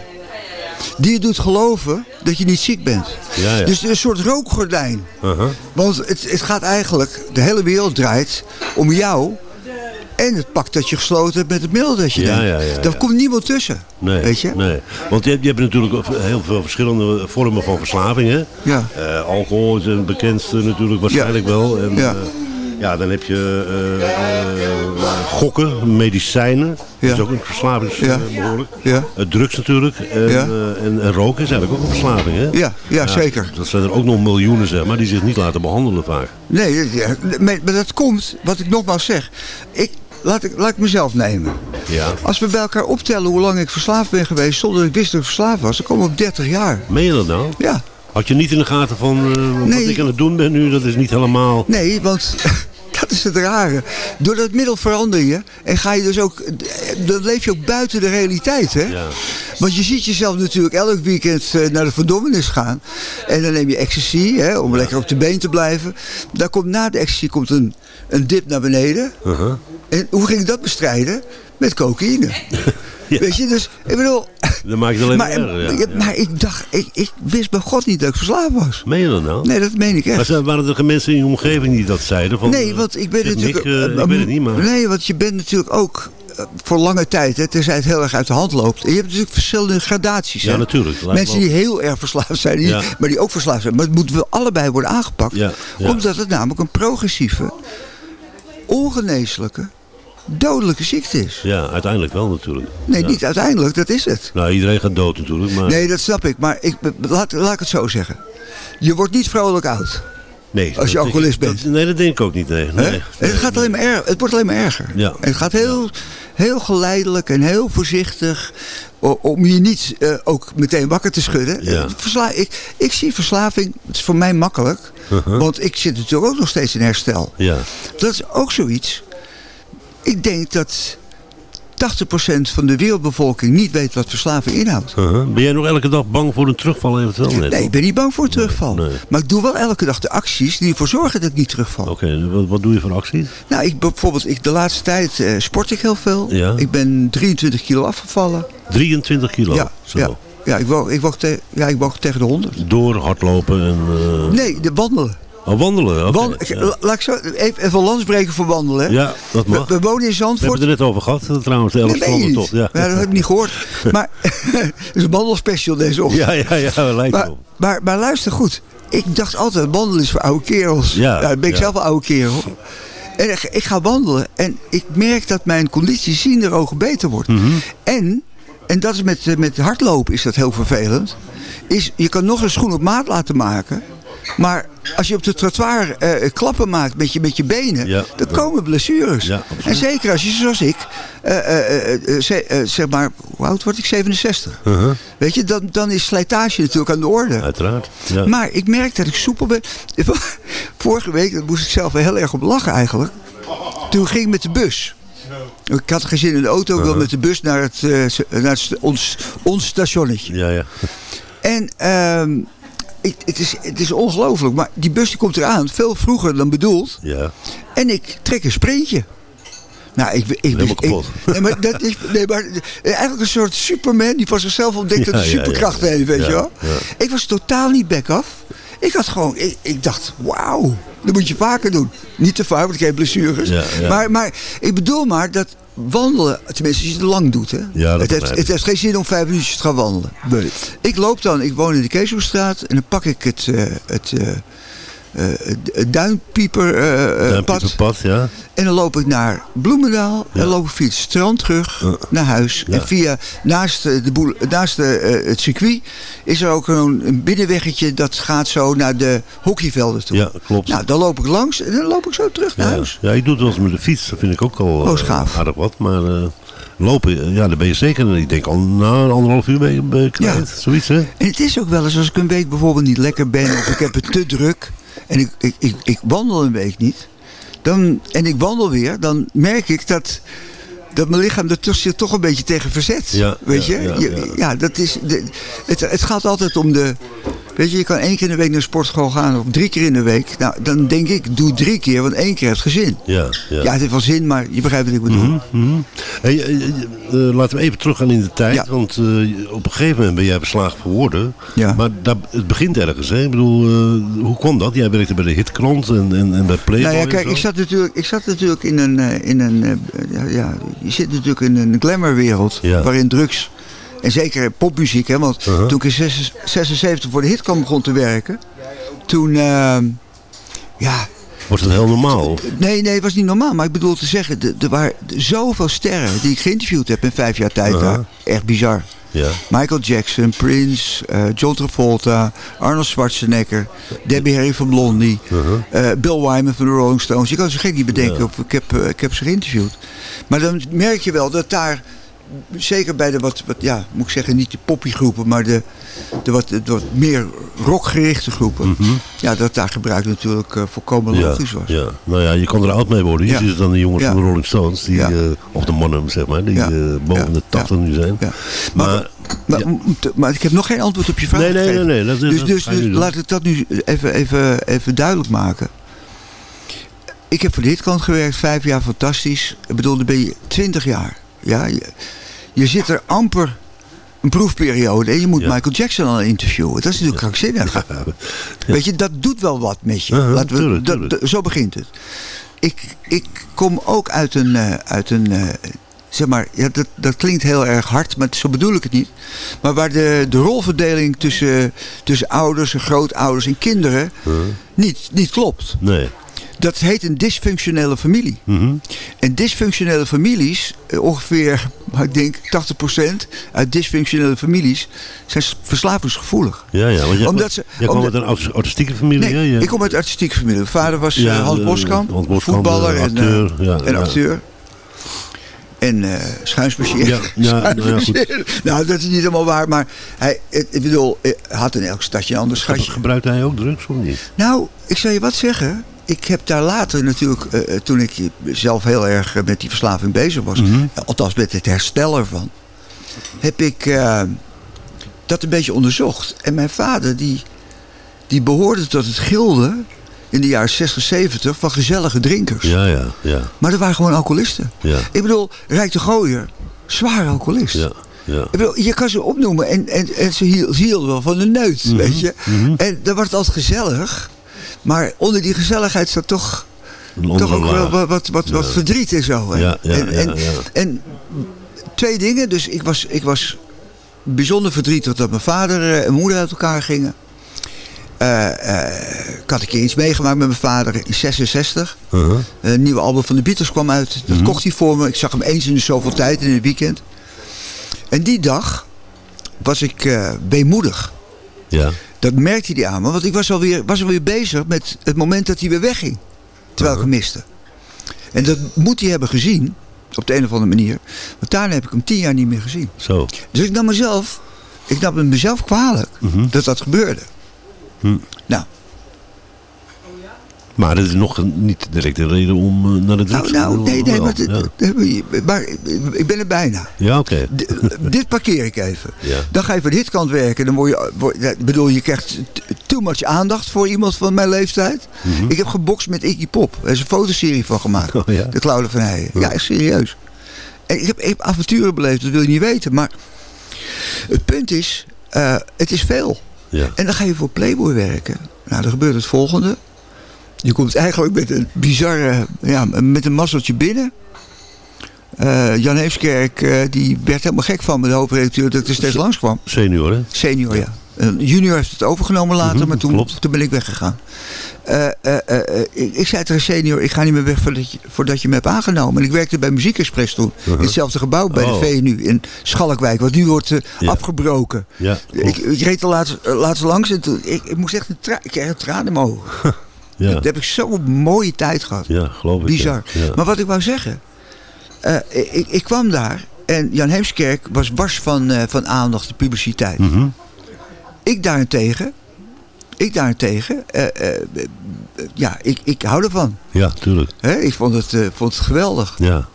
die je doet geloven dat je niet ziek bent. Ja, ja. Dus een soort rookgordijn. Aha. Want het, het gaat eigenlijk, de hele wereld draait om jou en het pak dat je gesloten hebt met het middel dat je Ja, neemt. ja, ja, Daar ja. komt niemand tussen. Nee, Weet je? nee. Want je hebt, je hebt natuurlijk heel veel verschillende vormen van verslaving. Hè? Ja. Eh, alcohol is een bekendste natuurlijk waarschijnlijk wel. En, Ja. eh, ja, dan heb je eh, gokken, medicijnen. Dat is Ja. ook een verslaving eh, Ja. behoorlijk. Ja. Eh, drugs natuurlijk. En, Ja. en, en roken is eigenlijk ook een verslaving. Hè? Ja, ja, zeker. Dat zijn er ook nog miljoenen zeg maar, die zich niet laten behandelen vaak. Nee, ja, maar maar dat komt, wat ik nogmaals zeg. Ik, laat, ik, laat ik mezelf nemen. Ja. Als we bij elkaar optellen hoe lang ik verslaafd ben geweest zonder dat ik wist dat ik verslaafd was, dan komen op 30 jaar. Meen je dat nou? Ja. Had je niet in de gaten van eh, wat Nee. ik aan het doen ben nu? Dat is niet helemaal... Nee, want <laughs> dat is het rare. Door dat middel verander je en ga je dus ook, dan leef je ook buiten de realiteit, hè? Ja. Want je ziet jezelf natuurlijk elk weekend eh, naar de verdommenis gaan. En dan neem je ecstasy, hè, om lekker op de been te blijven. Dan komt na de ecstasy komt een, een dip naar beneden. Uh-huh. En hoe ging ik dat bestrijden? Met cocaïne. <laughs> Ja. Weet je, dus ik bedoel... Dan maak je het alleen Maar, maar erger. Ja. ja, maar ik dacht, ik, ik wist bij God niet dat ik verslaafd was. Meen je dat nou? Nee, dat meen ik echt. Maar waren er mensen in je omgeving die dat zeiden? Van, Nee, want ik ben natuurlijk... Eh, ik weet het niet, maar... Nee, want je bent natuurlijk ook eh, voor lange tijd, hè, tenzij het heel erg uit de hand loopt. En je hebt natuurlijk verschillende gradaties. Ja, hè. natuurlijk. Mensen me die heel erg verslaafd zijn, die, Ja. maar die ook verslaafd zijn. Maar het moeten we allebei worden aangepakt. Ja, ja. Omdat het namelijk een progressieve, ongeneeslijke, dodelijke ziekte is. Ja, uiteindelijk wel natuurlijk. Nee, Ja. niet uiteindelijk, dat is het. Nou, iedereen gaat dood natuurlijk, maar... Nee, dat snap ik. Maar ik, laat, laat ik het zo zeggen. Je wordt niet vrolijk oud. Nee, als je alcoholist bent. nee, dat denk ik ook niet, nee. Nee. Het, gaat alleen maar er, het wordt alleen maar erger. Ja. En het gaat heel, heel geleidelijk en heel voorzichtig om je niet eh, ook meteen wakker te schudden. Ja. Eh, Versla ik, ik zie verslaving, het is voor mij makkelijk. Uh-huh. Want ik zit natuurlijk ook nog steeds in herstel. Ja. Dat is ook zoiets. Ik denk dat 80% van de wereldbevolking niet weet wat verslaving inhoudt. Uh-huh. Ben jij nog elke dag bang voor een terugval eventueel? Nee, Nee, ik ben niet bang voor een terugval. nee. Maar ik doe wel elke dag de acties die ervoor zorgen dat ik niet terugval. Oké, wat, wat doe je voor acties? Nou, ik bijvoorbeeld, ik, de laatste tijd eh, sport ik heel veel. Ja. Ik ben 23 kilo afgevallen. 23 kilo. ja, Zo. ja, ja, ik woog, ik, woog te- ja, ik woog tegen de 100. Door hardlopen en... eh, Nee, de wandelen. Wandelen. oké. Wan- ik- ja. la- Laat ik zo even, even lans breken voor wandelen. Ja, dat mag. we wonen in We hebben Zandvoort. het er net over gehad, eh, trouwens, de Nee, toch? Ja. Ja, dat heb ik niet gehoord. <laughs> Maar <laughs> het is een wandelspecial deze ochtend. ja, ja, ja, lijkt Maar, wel. maar, maar luister goed. Ik dacht altijd, wandelen is voor oude kerels. Ja, dan ben ik zelf een oude kerel. En ik, ik ga wandelen en ik merk dat mijn conditie zien de ogen beter wordt. Mhm. En, en dat is met, met hardlopen is dat heel vervelend. Is, je kan nog een schoen op maat laten maken. Maar als je op de trottoir eh, klappen maakt met je, met je benen, Ja, dan komen blessures. Ja, en zeker als je zoals ik, eh, eh, ze- zeg maar, hoe oud word ik? 67. Uh-huh. Weet je, dan, dan is slijtage natuurlijk aan de orde. Uiteraard. Ja. Maar ik merk dat ik soepel ben. <laughs> Vorige week, daar moest ik zelf wel heel erg op lachen eigenlijk. Toen ging ik met de bus. Ik had geen zin in de auto, ik Uh-huh. wilde met de bus naar, het, naar het, ons, ons stationnetje. ja, ja. En ehm, ik, het is, het is ongelooflijk, maar die bus die komt eraan, veel vroeger dan bedoeld. ja. En ik trek een sprintje. Nou, ik, ik, ik, <laughs> nee, maar dat is nee, maar eigenlijk een soort Superman die van zichzelf ontdekt dat Ja, hij superkrachten ja. heeft, weet je wel. Ik was totaal niet back af. Ik had gewoon, ik, ik dacht, wauw, dat moet je vaker doen. Niet te vaak, want ik heb blessures. Maar, maar ik bedoel maar dat wandelen, tenminste als je het lang doet, hè. Ja, dat het, heeft, het heeft geen zin om vijf minuutjes te gaan wandelen. Ik loop dan, ik woon in de Keeshoestraat en dan pak ik het, eh, het, eh, eh, eh, eh, Duimpje pad. op pad, ja. En dan loop ik naar Bloemendaal. En Ja. dan loop ik via het strand terug Ja. naar huis. Ja. En via naast, eh, de boel, naast de, eh, het circuit is er ook een, binnenweggetje dat gaat zo naar de hockeyvelden toe. Ja, klopt. Nou, dan loop ik langs en dan loop ik zo terug naar ja. huis. ja, ik doe het wel eens met de fiets. Dat vind ik ook al Oh, eh, schaaf. aardig wat. Maar eh, lopen, eh, ja, daar ben je zeker. Ik denk al na een anderhalf uur ben je, kwijt. Zoiets, hè? En het is ook wel eens als ik een week bijvoorbeeld niet lekker ben of ik heb het te druk en ik, ik, ik, ik wandel een week niet. Dan, en ik wandel weer, dan merk ik dat, dat mijn lichaam er toch- zich toch een beetje tegen verzet. Ja, weet ja, je? ja, Je- ja. ja, dat is. De, het, het gaat altijd om de. Weet je, je kan één keer in de week naar de sportschool gaan of drie keer in de week. Nou, dan denk ik, doe drie keer, want één keer heeft geen zin. Ja, ja. Ja, het heeft wel zin, maar je begrijpt wat ik bedoel. Hey, eh, laten we even teruggaan in de tijd. Ja. Want op een gegeven moment ben jij beslagen geworden. Ja. Maar dat, het begint ergens. Hè? Ik bedoel, hoe kwam dat? Jij werkte bij de Hitkrant en, en, en bij Playboy. Nou ja, kijk, ik zat natuurlijk, ik zat natuurlijk in een, in een ja, je zit natuurlijk in een glamourwereld waarin drugs en zeker popmuziek, hè, want Uh-huh. toen ik in 76 voor de hitkamp begon te werken, toen, eh, ja, Was dat heel normaal? Of? nee, nee, het was niet normaal, maar ik bedoel te zeggen, er waren zoveel sterren die ik geïnterviewd heb in vijf jaar tijd daar, echt bizar. Ja. Michael Jackson, Prince, eh, John Travolta, Arnold Schwarzenegger, Debbie Harry van Blondie, Uh-huh. eh, Bill Wyman van de Rolling Stones. Je kan ze gek niet bedenken, Ja. of ik heb, eh, ik heb ze geïnterviewd. Maar dan merk je wel dat daar, zeker bij de wat, wat ja, moet ik zeggen, niet de poppygroepen, maar de, de, wat, de wat meer rockgerichte groepen. Ja, dat daar gebruik natuurlijk eh, volkomen Mhm. Ja, logisch was. ja, nou ja, je kan er oud mee worden. Ja. zitten dan de jongens Ja. van de Rolling Stones, die, eh, of de mannen zeg maar, die eh, boven de 80 nu zijn. Ja. Maar, Maar, maar, ik heb nog geen antwoord op je vraag Nee, nee, nee, nee, dat- dus dat dus, je dus laat ik dat nu even, even, even duidelijk maken. Ik heb voor de hitkant gewerkt, vijf jaar fantastisch. Ik bedoel, dan ben je twintig jaar. Ja, je, je zit er amper een proefperiode en je moet Ja. Michael Jackson al interviewen. Dat is natuurlijk krankzinnig. Weet je, dat doet wel wat met je. Uh-huh, Laten we, tuurlijk, dat- tuurlijk. dat- zo begint het. Ik, ik kom ook uit een, eh, uit een eh, zeg maar, ja, dat, dat klinkt heel erg hard, maar zo bedoel ik het niet. Maar waar de, de rolverdeling tussen, tussen ouders en grootouders en kinderen niet, niet klopt. nee. Dat heet een dysfunctionele familie. Mhm. En dysfunctionele families, eh, ongeveer, ik denk 80% uit dysfunctionele families, zijn verslavingsgevoelig. Ja, ja, want jij, Omdat ze- jij kwam omdat- uit een artistieke familie, Nee, ik kom uit een artistieke familie. Mijn vader was Ja, eh, Hans Boskamp, Hans Boskamp, voetballer eh, en, acteur, eh, ja, en acteur. En uh. Ja, ja, nou, ja, goed. nou, dat is niet helemaal waar. Maar hij, ik bedoel, hij had in elk stadje een ander schatje. Gebruikte hij ook drugs of niet? Nou, ik zal je wat zeggen. Ik heb daar later natuurlijk, uh, toen ik zelf heel erg met die verslaving bezig was. Mhm. Althans met het herstel ervan. Heb ik uh, dat een beetje onderzocht. En mijn vader die, die behoorde tot het gilde in de jaren 60, 70 van gezellige drinkers. Ja, ja, ja. Maar er waren gewoon alcoholisten. Ja. Ik bedoel, Rijk de Gooier, zwaar alcoholist. Ja, ja. Ik bedoel, je kan ze opnoemen en, en, en ze hield, ze hielden wel van de neut, Mhm, weet je. mhm. En dan wordt het altijd gezellig. Maar onder die gezelligheid staat toch, toch ook wel wat, wat, wat, verdriet en zo. Hè? Ja, ja, en, en, ja, en twee dingen. Dus ik was, ik was bijzonder verdrietig dat mijn vader eh, en moeder uit elkaar gingen. Eh, ik had een keer iets meegemaakt met mijn vader in 66. Uh-huh. Een nieuwe album van de Beatles kwam uit. Dat Mhm. kocht hij voor me. Ik zag hem eens in de zoveel tijd in het weekend. En die dag was ik weemoedig. Ja. Dat merkte hij aan me. Want ik was alweer, was alweer bezig met het moment dat hij weer wegging. Terwijl ik hem miste. En dat moet hij hebben gezien. Op de een of andere manier. Want daarna heb ik hem tien jaar niet meer gezien. Zo. Dus ik nam mezelf. Ik nam mezelf kwalijk. Mhm. Dat dat gebeurde. Hm. Nou, Maar dat is nog niet direct een reden om eh, naar drugs nou, nou nee, nee. Maar, ja. ik ben er bijna. Ja, oké. D- dit parkeer ik even. <laughs> Ja. Dan ga je voor dit kant werken. Dan word je, word, bedoel, je krijgt too much aandacht voor iemand van mijn leeftijd. Mhm. Ik heb gebokst met Iggy Pop. Er is een fotoserie van gemaakt. Oh, ja. De Klauwen van Heijen. Ja, echt serieus. En ik heb, ik heb avonturen beleefd, dat wil je niet weten. Maar het punt is, eh, het is veel. Ja. En dan ga je voor Playboy werken. Nou, dan gebeurt het volgende. Je komt eigenlijk met een bizarre, ja, met een mazzeltje binnen. Eh, Jan Heemskerk, eh, die werd helemaal gek van me, de hoofdredacteur, dat ik er steeds langs kwam. Senior, hè? Senior, ja. Een junior heeft het overgenomen later, Mhm, maar toen, klopt. toen ben ik weggegaan. Eh, ik, ik zei tegen senior, ik ga niet meer weg voordat je, voordat je me hebt aangenomen. En ik werkte bij Muziek Express toen. In hetzelfde gebouw bij Oh. de VNU in Schalkwijk. Wat nu wordt Ja. afgebroken. Ja, Ik, ik reed er laatst, laatst langs en toen, ik, ik moest echt een ik kreeg een traan in mijn ogen. <laughs> ja. Daar heb ik zo'n mooie tijd gehad. ja, geloof ik. Bizar. Ja. Maar wat ik wou zeggen. eh, ik, ik kwam daar en Jan Heemskerk was wars van, eh, van aandacht en publiciteit. Mhm. Ik daarentegen, ik daarentegen, eh, ja, ik, ik hou ervan. ja, tuurlijk. Hè? Ik vond het, vond het geweldig. Ja.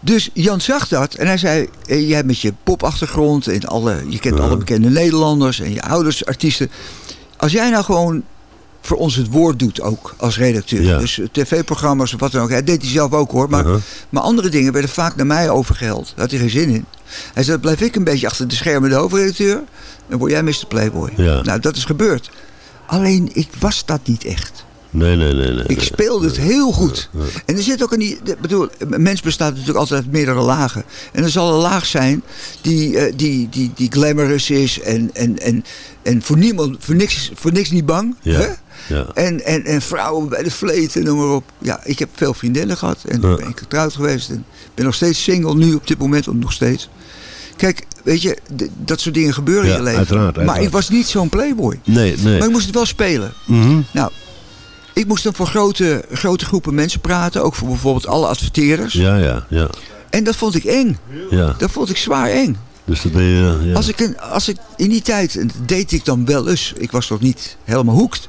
Dus Jan zag dat en hij zei, jij met je popachtergrond en alle, je kent Ja. alle bekende Nederlanders en je ouders, artiesten. Als jij nou gewoon voor ons het woord doet ook als redacteur. Ja. Dus eh, tv-programma's of wat dan ook. Hij deed hij zelf ook hoor. Maar, Uh-huh. maar andere dingen werden vaak naar mij overgeheld. Daar had hij geen zin in. Hij zei, dan blijf ik een beetje achter de schermen de hoofdredacteur. Dan word jij Mr. Playboy. Ja. Nou, dat is gebeurd. Alleen, ik was dat niet echt. Nee, nee, nee. nee Ik nee. speelde het heel goed. En er zit ook een. Ik bedoel, een mens bestaat natuurlijk altijd uit meerdere lagen. En er zal een laag zijn die, eh, die, die, die glamorous is en, en, en, en voor niemand, voor niks, voor niks niet bang. Ja. Hè? Ja. En, en, en vrouwen bij de vleet en noem maar op. Ja, ik heb veel vriendinnen gehad en Ja. ben ik getrouwd geweest. En ben nog steeds single nu op dit moment, nog steeds. Kijk, weet je, dat soort dingen gebeuren Ja, in je leven. uiteraard, Maar uiteraard. ik was niet zo'n playboy. Nee, nee. Maar ik moest het wel spelen. Mhm. Nou, ik moest dan voor grote, grote groepen mensen praten. Ook voor bijvoorbeeld alle adverteerders. Ja, ja, ja. En dat vond ik eng. ja. Dat vond ik zwaar eng. Dus dan ben je... Ja. Als, ik een, als ik in die tijd, dat deed ik dan wel eens. Ik was toch niet helemaal hoekt.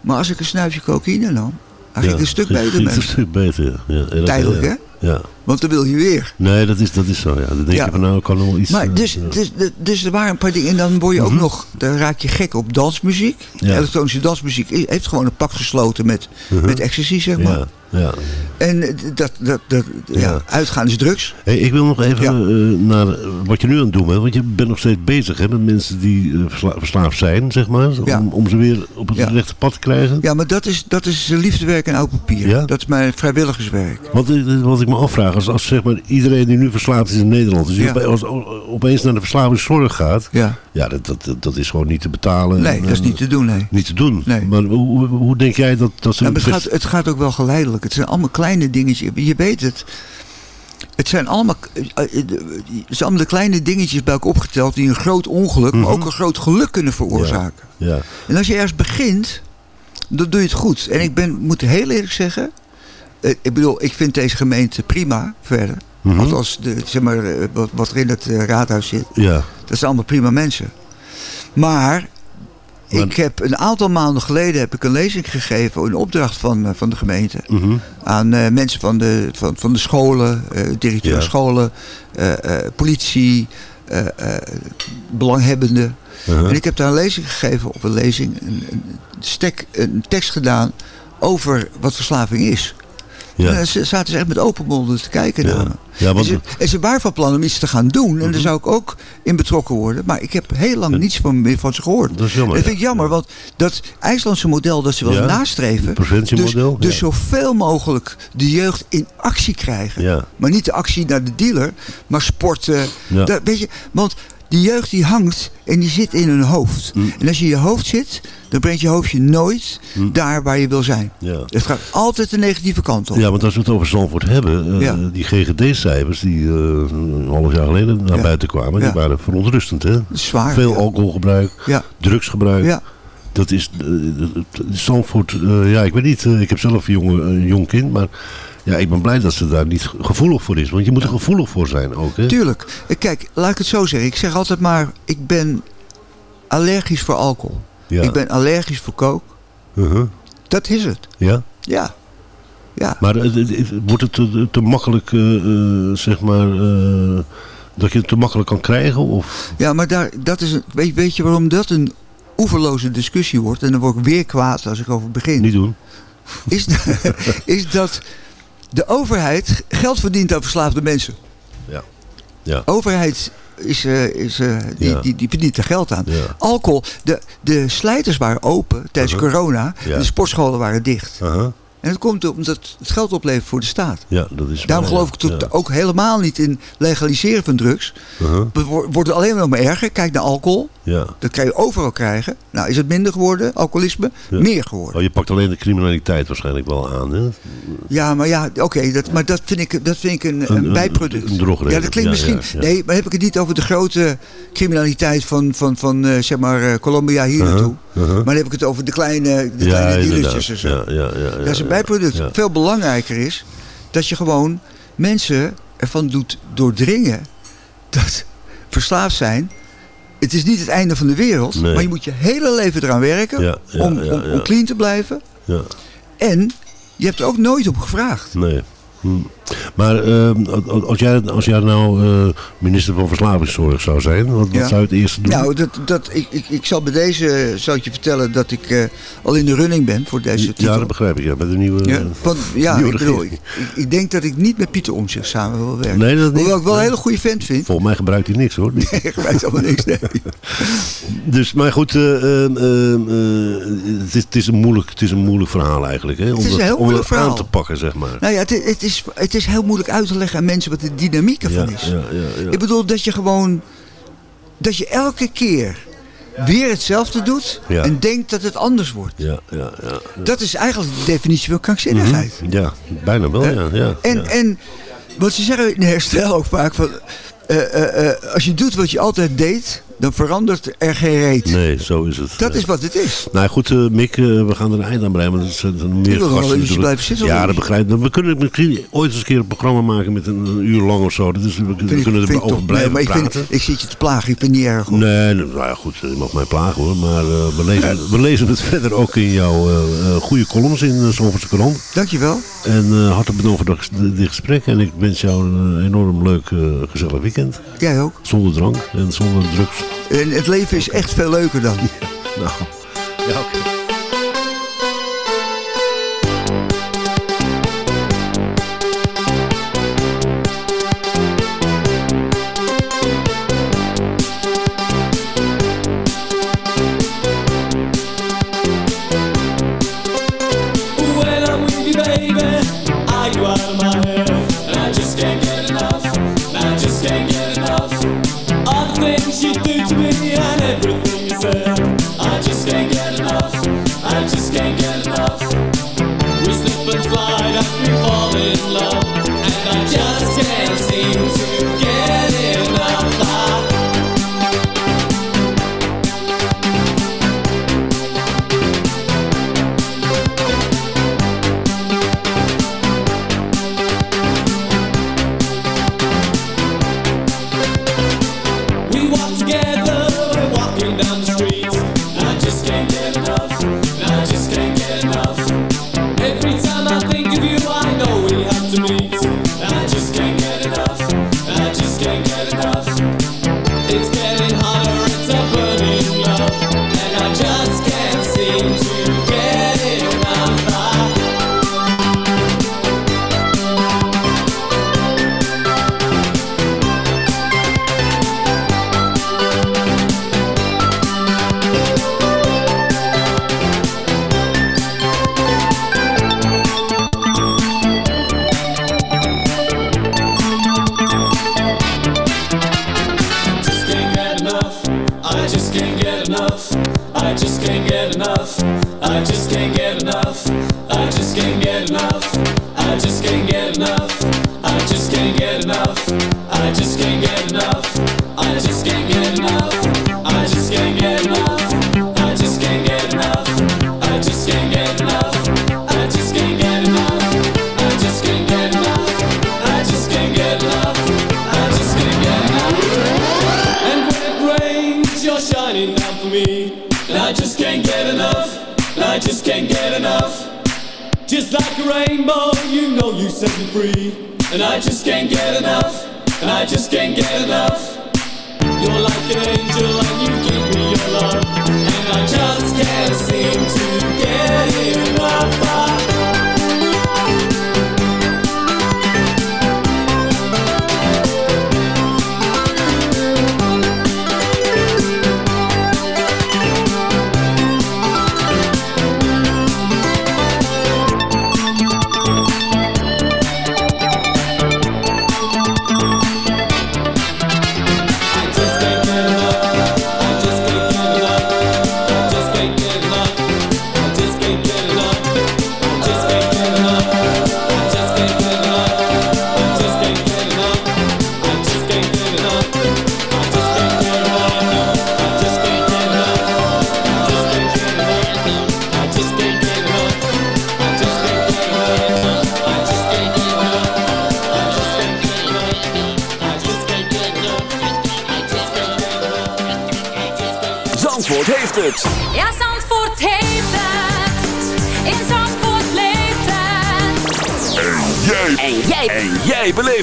Maar als ik een snuifje cocaïne nam, dan ging ik een stuk beter ging. Een stuk beter, ja. Tijdelijk, hè? Ja. Want dan wil je weer. Nee, dat is, dat is zo, ja. Dan denk Ja. je van, nou, kan nog wel iets... Maar eh, dus, ja. dus, dus er waren een paar dingen. En dan word je ook Mhm. nog, dan raak je gek op dansmuziek. Ja. Elektronische dansmuziek heeft gewoon een pact gesloten met, Mhm. met ecstasy, zeg maar. Ja, ja. En eh, dat, dat, dat, ja. Ja. uitgaan is drugs. Hey, ik wil nog even Ja. eh, naar wat je nu aan het doen bent. Want je bent nog steeds bezig hè, met mensen die versla- verslaafd zijn, zeg maar. Om, om ze weer op het rechte pad te krijgen. Ja, maar dat is, dat is liefdewerk en oud papier. Ja? Dat is mijn vrijwilligerswerk. Want eh, wat ik me afvraag, als, als zeg maar, iedereen die nu verslaafd is in Nederland... Dus Ja. als opeens naar de verslavingszorg gaat... Ja. Ja, dat, dat, dat- is gewoon niet te betalen. Nee, En, dat is eh, niet te doen, nee. niet te doen. Nee. Maar hoe, hoe, denk jij dat, dat ze... Ja, maar het, gaat, het gaat ook wel geleidelijk. Het zijn allemaal kleine dingetjes. Je weet het. Het zijn allemaal, eh, eh, het zijn allemaal de kleine dingetjes bij elkaar opgeteld... die een groot ongeluk, maar Mhm. ook een groot geluk kunnen veroorzaken. Ja, En als je ergens begint, dan doe je het goed. En ik ben, moet heel eerlijk zeggen... eh, Ik bedoel, ik vind deze gemeente prima verder. Mhm. Althans, de, zeg maar, eh, wat, wat er in het eh, raadhuis zit. Ja. Dat zijn allemaal prima mensen. Maar, Maar- ik heb een aantal maanden geleden heb ik een lezing gegeven in opdracht van, van de gemeente. Mhm. Aan mensen van de, van, van de scholen, eh directeur Ja. scholen, politie, belanghebbenden. Uh-huh. En ik heb daar een lezing gegeven op een lezing, een, een, stek, een tekst gedaan over wat verslaving is. Ja. En ze zaten ze echt met open monden te kijken Ja. naar me. Ja, en, want- ze, en ze waren van plan om iets te gaan doen. En daar zou ik ook in betrokken worden. Maar ik heb heel lang niets van, meer van ze gehoord. Dat is jammer, En dat vind ik ja. jammer, want dat IJslandse model dat ze wel nastreven. het preventiemodel, Dus, dus zoveel mogelijk de jeugd in actie krijgen. Ja. Maar niet de actie naar de dealer, maar sporten. Dat, weet je, want die jeugd die hangt en die zit in hun hoofd. Mm. En als je in je hoofd zit, dan brengt je hoofdje nooit daar waar je wil zijn. Ja. Het gaat altijd de negatieve kant op. Ja, want als we het over Zandvoort hebben, eh, Ja. die GGD-cijfers die eh, een half jaar geleden naar Ja. buiten kwamen, die waren verontrustend. Hè? Zwaar, Veel alcoholgebruik, Ja. drugsgebruik. Ja. Dat is, eh, Zandvoort, eh, ja ik weet niet, eh, ik heb zelf een, jonge, een jong kind, maar ja, ik ben blij dat ze daar niet gevoelig voor is. Want je moet er gevoelig voor zijn ook. Hè? Tuurlijk. Eh, Kijk, laat ik het zo zeggen. Ik zeg altijd maar, ik ben allergisch voor alcohol. Ja. Ik ben allergisch voor kook. Uh-huh. Dat is het. Ja? Ja. Ja. Maar wordt het te, te makkelijk, eh, eh, zeg maar, eh, dat je het te makkelijk kan krijgen? Of? Ja, maar daar, dat is weet, weet je waarom dat een oeverloze discussie wordt? En dan word ik weer kwaad als ik over begin. Niet doen. Is, <laughs> is dat de overheid geld verdient aan verslaafde mensen. Ja. Ja. overheid is, eh, is, eh, die, Ja. die, die verdient er geld aan. Ja. Alcohol, de, de slijters waren open tijdens Uh-huh. corona. Ja. En de sportscholen waren dicht. Aha. En dat komt omdat het geld oplevert voor de staat. Ja, dat is Daarom geloof ik tot, ook helemaal niet in legaliseren van drugs. Uh-huh. Het wo- wordt alleen maar erger. Kijk naar alcohol. Ja. Dat kan je overal krijgen. Nou, is het minder geworden, alcoholisme? Ja. Meer geworden. Oh, je pakt alleen de criminaliteit waarschijnlijk wel aan, hè? Ja, maar ja, oké, dat, maar dat vind ik, dat vind ik een, Een- een, een- bijproduct. een drogreden. Ja, dat klinkt misschien... ja. Nee, maar heb ik het niet over de grote criminaliteit van, van, van eh, zeg maar, eh, Colombia hier Uh-huh, naartoe. uh-huh. Maar dan heb ik het over de kleine, de kleine dealertjes en zo. Ja, ja, ja, ja, dat is een bijproduct. Veel belangrijker is dat je gewoon mensen ervan doet doordringen dat verslaafd zijn... Het is niet het einde van de wereld, Nee. maar je moet je hele leven eraan werken Ja, ja, om, om, clean te blijven. Ja, En je hebt er ook nooit op gevraagd. nee. Hm. Maar ehm, als- jij, als jij nou eh, minister van Verslavingszorg zou zijn, wat, zou je het eerste doen? Nou, dat, dat, ik, ik, ik zal bij deze zou je vertellen dat ik eh, al in de running ben voor deze titel. ja, dat begrijp ik, ja, met de nieuwe... Ja, want, ja nieuwe ik, bedoel, ik, ik, denk dat ik niet met Pieter Omtzigt samen wil werken. Nee, dat niet. Hoewel ik wel een Nee. hele goede vent vind. Volgens mij gebruikt hij niks, hoor. Die- Ik gebruik allemaal niks, nee. <laughs> Dus, maar goed, eh, ehm, ehm, eh, het, is, het, is een moeilijk, het is een moeilijk verhaal eigenlijk. Hè? Om is een heel om moeilijk dat aan verhaal. te pakken, zeg maar. Nou ja, het, het, is, het is heel moeilijk uit te leggen aan mensen wat de dynamiek ervan is. Ik bedoel dat je gewoon, dat je elke keer weer hetzelfde doet Ja. en denkt dat het anders wordt. Ja, ja, ja. Dat is eigenlijk de definitie van krankzinnigheid. Ja, bijna wel, ja. ja, En, en wat ze zeggen in herstel ook vaak van... eh, eh, eh, als je doet wat je altijd deed, dan verandert er geen reet. Nee, zo is het. Dat is wat het is. Nou goed, eh, Mick, eh, we gaan er een eind aan breien, want er zijn er meer wil nog wel gasten een blijven zitten, Ja, dat begrijp ik. We kunnen misschien ooit eens een keer een programma maken met een, een uur lang of zo. Dat is, we, ik- kunnen er ik over blijven nee, maar ik, vind, ik zit je te plagen, ik vind het niet erg. hoor. Nee, nou ja, goed, je mag mij plagen hoor. Maar eh, we, lezen, we lezen het <laughs> verder ook in jouw eh, eh, goede columns in de Zandvoortse krant. Dankjewel. En eh hartelijk bedankt voor dat- dit gesprek. En ik wens jou een eh, enorm leuk, eh, gezellig weekend. Jij ook. Zonder drank en zonder drugs. En het leven is echt veel leuker dan. <laughs> Nou, ja oké.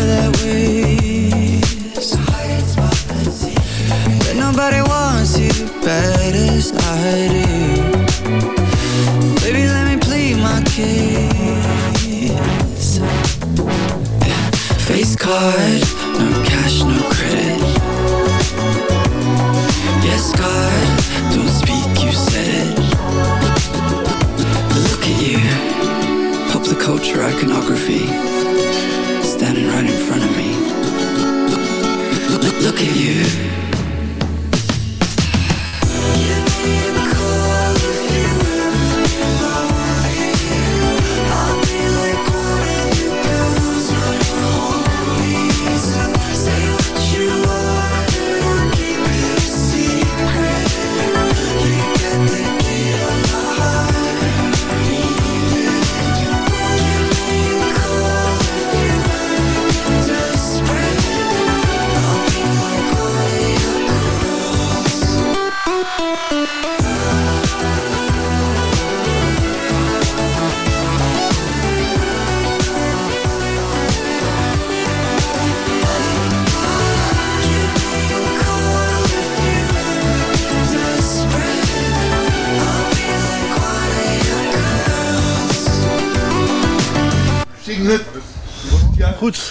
that way.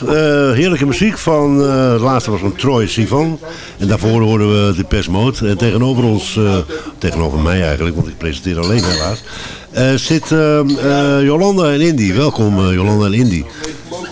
Goed, eh, heerlijke muziek van, eh, het laatste was van Troy Sivan. En daarvoor hoorden we de Persmode. En tegenover ons, eh, tegenover mij eigenlijk, want ik presenteer alleen helaas, eh, zit eh, eh, Jolanda en Indy. Welkom eh, Jolanda en Indy.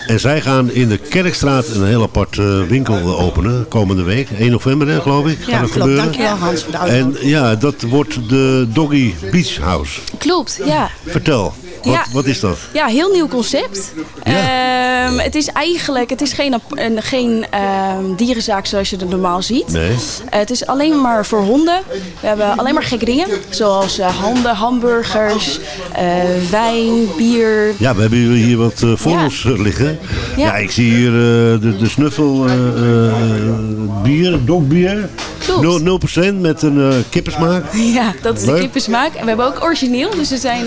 En zij gaan in de Kerkstraat een heel apart eh, winkel openen, komende week. 1 november hè, geloof ik, gaat Ja, dat klopt. gebeuren. Dankjewel Hans voor de En ja, dat wordt de Doggy Beach House. Klopt, ja. Vertel, wat, Ja. wat is dat? Ja, heel nieuw concept. Ehm, het is eigenlijk, het is geen, een, geen ehm, dierenzaak zoals je het normaal ziet. Nee. Eh, het is alleen maar voor honden. We hebben alleen maar gekke dingen. Zoals eh, handen, hamburgers, eh, wijn, bier. Ja, we hebben hier wat voor Ja. ons liggen. Ja. Ja. ik zie hier de, de snuffel eh, eh, bier, dogbier. Klopt. 0%, 0% met een kippensmaak. Ja, dat is de Leuk. kippensmaak. En we hebben ook origineel. Dus er zijn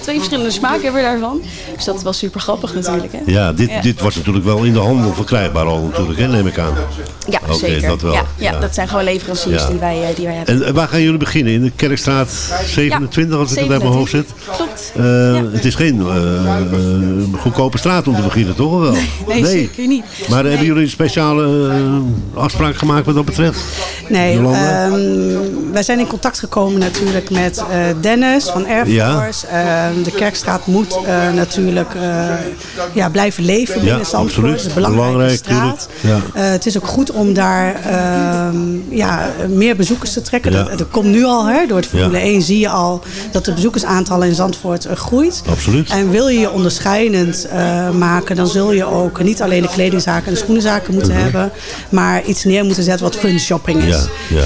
twee verschillende smaken hebben we daarvan. Dus dat is wel super grappig natuurlijk. Hè? Ja, dit, Ja. dit was natuurlijk wel in de handel verkrijgbaar al natuurlijk, hè, neem ik aan. Ja, zeker. dat wel. Ja, ja, Ja. dat zijn gewoon leveranciers die, wij, eh, die wij hebben. En eh, waar gaan jullie beginnen? In de Kerkstraat 27, als ik het uit mijn hoofd zit? Klopt. Eh, Het is geen goedkope straat om te beginnen, toch wel? <laughs> Nee, zeker niet. Maar hebben jullie een speciale afspraak gemaakt wat dat betreft? Nee, ehm, wij zijn in contact gekomen natuurlijk met Dennis van Air. Force. Ehm, de Kerkstraat moet eh, natuurlijk eh, ja, blijven leven binnen Ja, Zandvoort. absoluut. Het is een belangrijke Belangrijk, straat. Ja. Eh, het is ook goed om daar ehm, ja, meer bezoekers te trekken. Ja. Dat, dat komt nu al. Hè, door het Formule Ja. 1 zie je al dat de bezoekersaantallen in Zandvoort groeit. Absoluut. En wil je je onderscheidend maken, dan zul je ook niet alleen de kledingzaken en de schoenenzaken moeten Mhm. hebben, maar iets neer moeten zetten wat fun shopping is.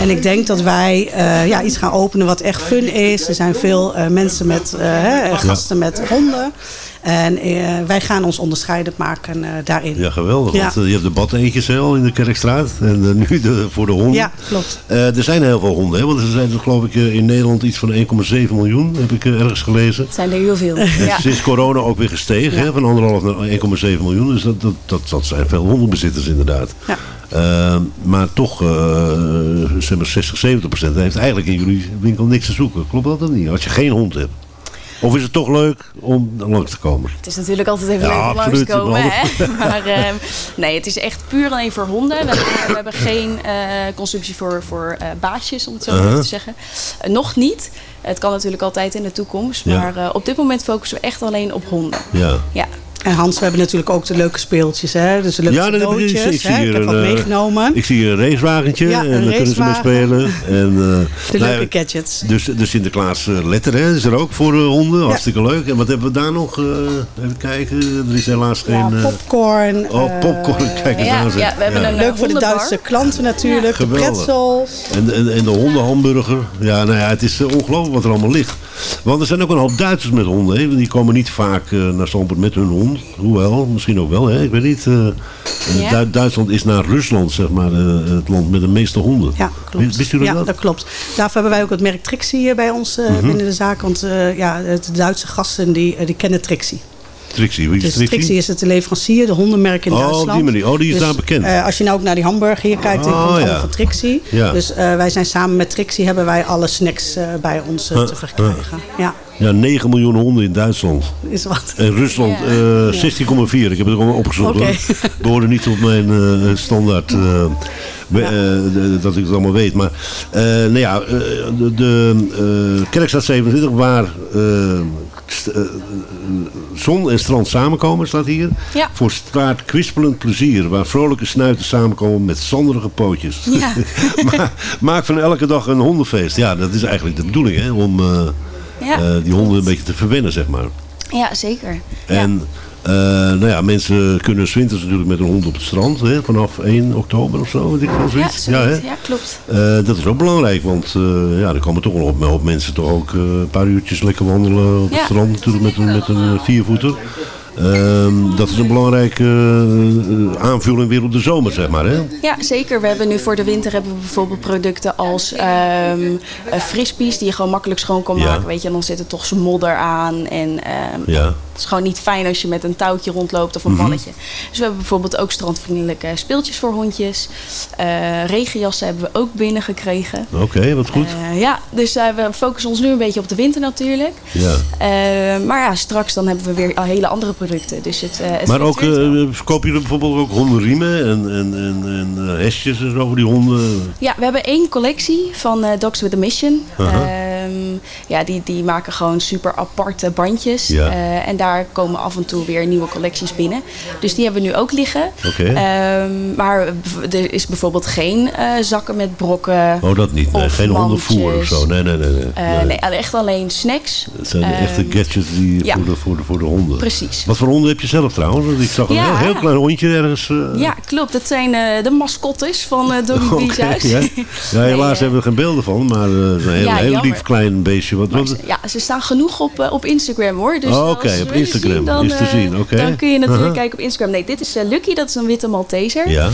En ik denk dat wij ja, iets gaan openen wat echt fun is. Er zijn veel mensen met hè, gasten met honden. En eh, wij gaan ons onderscheidend maken eh, daarin. Ja, geweldig. Ja. Want eh, je hebt de badeentjes hè, al in de Kerkstraat. En nu de, voor de honden. Ja, klopt. Eh, er zijn heel veel honden. Hè? Want er zijn er geloof ik in Nederland iets van 1,7 miljoen. Heb ik ergens gelezen. Het zijn er heel veel. <laughs> Ja. Sinds corona ook weer gestegen. Hè? Van anderhalf naar 1,7 miljoen. Dus dat, dat, dat, dat zijn veel hondenbezitters inderdaad. Ja. Maar toch, eh, zeg maar 60, 70 procent heeft eigenlijk in jullie winkel niks te zoeken. Klopt dat dan niet? Als je geen hond hebt. Of is het toch leuk om langs te komen? Het is natuurlijk altijd even Ja, leuk om langs te komen. Hè? <laughs> Maar ehm, nee, het is echt puur alleen voor honden. We, hebben- we hebben geen eh, consumptie voor, voor eh, baasjes, om het zo Uh-huh. te zeggen. Eh, nog niet. Het kan natuurlijk altijd in de toekomst. Maar op dit moment focussen we echt alleen op honden. Ja. Ja. En Hans, we hebben natuurlijk ook de leuke speeltjes. Hè? Dus de leuke Ja, dat heb ik, ik, cadeautjes, ik zie hè? hier Ik heb wat een, eh, meegenomen. Ik zie hier een racewagentje Ja, en daar kunnen ze mee spelen. En, eh, De nou leuke gadgets. Dus de Sinterklaas eh, letter hè, is er ook voor de honden. Hartstikke leuk. En wat hebben we daar nog? eh, even kijken. Er is helaas geen... Ja, eh, popcorn. Oh, popcorn. <laughs> Kijk eens Ja, aan. zeg. ja, we hebben een, Leuk voor de. Duitse klanten natuurlijk. De pretzels. En, en, en de hondenhamburger. Ja, nou ja, het is ongelooflijk wat er allemaal ligt. Want er zijn ook een hoop Duitsers met honden. Hè. Die komen niet vaak eh, naar Stamford met hun hond. Hoewel, misschien ook wel. Hè. Ik weet niet. eh, eh, Ja. Du- Duitsland is naar Rusland, zeg maar, eh, het land met de meeste honden. Ja, klopt. Wist, wist u dat ja, dat klopt. Daarvoor hebben wij ook het merk Trixie hier bij ons eh, Mhm. binnen de zaak. Want eh, ja, de Duitse gasten die, eh, die kennen Trixie. Trixie, wie is Dus Trixie? Trixie is het de leverancier, de hondenmerk in Oh, Duitsland. die manier. Oh, die is Dus, daar bekend. eh, als je nou ook naar die hamburger hier kijkt, Oh, komt ja. van Trixie. Ja. Dus eh, wij zijn samen met Trixie, hebben wij alle snacks eh, bij ons eh, Huh, te verkrijgen. Ja, Ja, 9 miljoen honden in Duitsland. is wat. En Rusland eh 16,4. Ik heb het gewoon opgezocht. Hoor. Behoorde niet tot mijn eh, standaard. eh, dat ik het allemaal weet. Maar nou ja, de, de Kerkstraat 27 waar zon en strand samenkomen, staat hier. Ja. Voor straat kwispelend plezier. Waar vrolijke snuiten samenkomen met zanderige pootjes. Ja. <laughs> Ma- Maak van elke dag een hondenfeest. Ja, dat is eigenlijk de bedoeling. Hè? Om Ja, eh, die honden een beetje te verwennen, zeg maar. Ja, zeker. En eh, nou ja, mensen kunnen 's winters natuurlijk met een hond op het strand. Hè, vanaf 1 oktober of zo, weet ik wel Ja, zoiets. zoiets. hè? ja, klopt. Eh, dat is ook belangrijk, want ja, er komen toch wel op, op mensen toch ook een paar uurtjes lekker wandelen op het Ja. strand natuurlijk met, een- met een viervoeter. Ehm, dat is een belangrijke eh, aanvulling weer op de zomer, zeg maar. Hè? Ja, zeker. We hebben nu voor de winter hebben we bijvoorbeeld producten als eh, frisbees die je gewoon makkelijk schoon kan Ja. maken. Weet je, en dan zit er toch modder aan. En ehm, Ja. Is gewoon niet fijn als je met een touwtje rondloopt of een Mhm. balletje. Dus we hebben bijvoorbeeld ook strandvriendelijke speeltjes voor hondjes. Eh, regenjassen hebben we ook binnengekregen. Oké, wat goed. Eh, ja, dus eh, we focussen ons nu een beetje op de winter natuurlijk. ja. Maar ja, straks dan hebben we weer al hele andere producten. Dus het, het Maar ook, kopen jullie bijvoorbeeld ook hondenriemen en, en, en, en hesjes en zo voor die honden? Ja, we hebben één collectie van Dogs with a Mission. Ehm, ja, die, die maken gewoon super aparte bandjes. Ja. Eh, en daar komen af en toe weer nieuwe collecties binnen. Dus die hebben we nu ook liggen. Ehm, maar er is bijvoorbeeld geen eh, zakken met brokken. Oh, dat niet. Nee, geen hondenvoer of zo. Nee, nee, nee. nee. Eh, Nee. echt alleen snacks. Het zijn de Ehm, echte gadgets die ja. voor, de, voor, de, voor de honden. Precies. Wat voor honden heb je zelf trouwens? Ik zag een Ja. heel, heel klein hondje ergens. Ja, klopt. Dat zijn de mascottes van uh, Doggy <laughs> ja. helaas <laughs> hebben we geen beelden van, maar een heel, heel lief klein beestje. Wat, Ja, ze staan genoeg op, eh, op Instagram hoor. Dus Oh, oké, op Instagram zien, dan, is te eh, zien, oké. Dan kun je natuurlijk Aha. kijken op Instagram. Nee, dit is eh, Lucky, dat is een witte Malteser. Ja.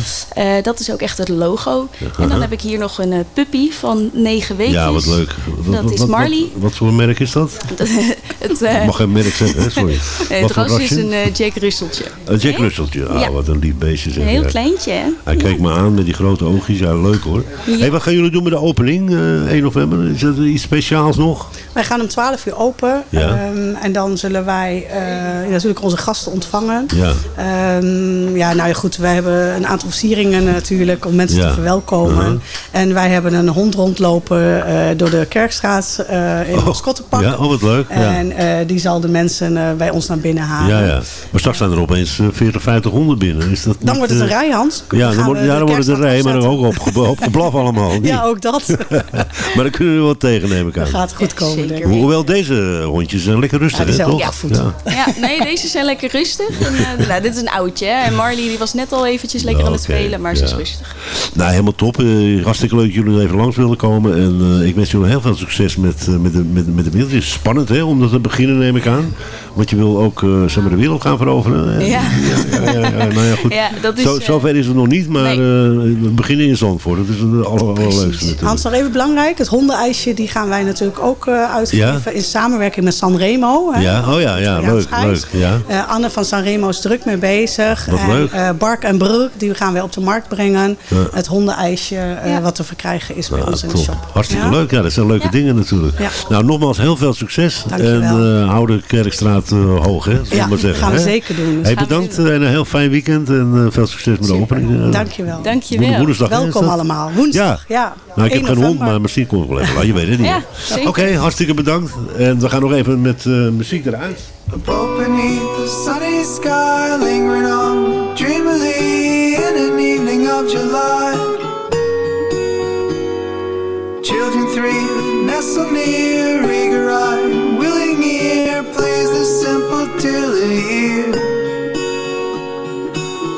Dat is ook echt het logo. En dan heb ik hier nog een puppy van negen weken. ja, wat leuk. Wat, Dat wat- is Marley. Wat, wat voor merk is dat? <laughs> het, mag geen merk zeggen, hè? sorry. <laughs> nee, het ras is een Jack Russeltje. Een Jack Russelltje. Ah, Ja. wat een lief beestje. Zeg. Een heel kleintje, hè? Hij keek me aan met die grote oogjes. Ja, leuk hoor. Hey, wat gaan jullie doen met de opening? eh 1 november. Is dat iets speciaals nog? Wij gaan om 12 uur open. Ja. Ehm, en dan zullen wij eh, natuurlijk onze gasten ontvangen. Ja. Ehm, ja, nou ja, goed. Wij hebben een aantal versieringen natuurlijk om mensen Ja. te verwelkomen. Uh-huh. En wij hebben een hond rondlopen eh, door de Kerkstraat eh, in mascottepak. Ja, oh wat leuk. En die zal de mensen bij ons naar binnen halen. Ja, ja. Maar straks zijn er opeens eh, 40, 50 honden binnen. Is dat Dan niet, wordt het een rij, Hans. Ja, dan, wordt, ja, dan wordt het een rij, maar dan ook op, op geblaf allemaal. Ja, ook dat. <laughs> maar dan kunnen we wel tegen, neem ik aan. Dat gaat goed komen, denk ik. Hoewel deze hondjes zijn lekker rustig, Ja, hè, toch? Ja. Ja, nee, deze zijn lekker rustig. En, eh, <laughs> nou, dit is een oudje. Hè? En Marley die was net al eventjes lekker aan het Oké, spelen, maar ze is rustig. Nou, helemaal top. Eh, hartstikke leuk dat jullie even langs wilden komen. En eh, ik wens jullie heel veel succes met, eh, met, de, met, met de wereld. Het is spannend hè, om dat te beginnen, neem ik aan. Want je wil ook eh, zeg maar, de wereld gaan veroveren. Eh, Ja. ja, ja, ja, nou ja, goed. Ja, dat is, Zo, eh, zover is het nog niet, maar eh, we beginnen in Zandvoort. Dat is het aller- allerleukste natuurlijk. Hans, nog even belangrijk. Het hondenijsje die gaan wij natuurlijk ook eh, uitgeven. Ja. In samenwerking met Sanremo. Hè. Ja, oh ja, ja, leuk, leuk. Ja. Eh, Anne van Sanremo is druk mee bezig. Wat en, leuk. eh, Bark en Broek, die gaan wij op de markt brengen. Ja. Het hondenijsje eh, wat te verkrijgen is bij ons in de shop. Hartstikke Ja? leuk. Ja, dat zijn leuke Ja. dingen natuurlijk. Ja. Nou, nogmaals heel veel succes. Dankjewel. En eh hou de Kerkstraat eh, hoog, hè? we Ja, maar zeggen, gaan we hè? zeker doen. Hey, we bedankt en een heel fijn weekend. En veel succes met de opening. Dankjewel. Woede- Woensdag, Welkom allemaal. Woensdag, ja. Nou, ik heb 1 geen hond, maar misschien kom ik wel even. laat. Je weet het niet. Oké, hartstikke bedankt. En we gaan nog even met eh, muziek eruit. Above beneath the sunny sky, lingering on dreamily in an evening of July. Children three nestle near, eager eye, willing ear, plays the simple of year.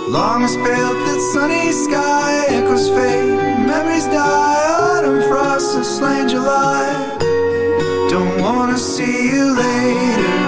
Long as pale that sunny sky echoes fade, memories die, frost has slain July. Don't wanna see you later.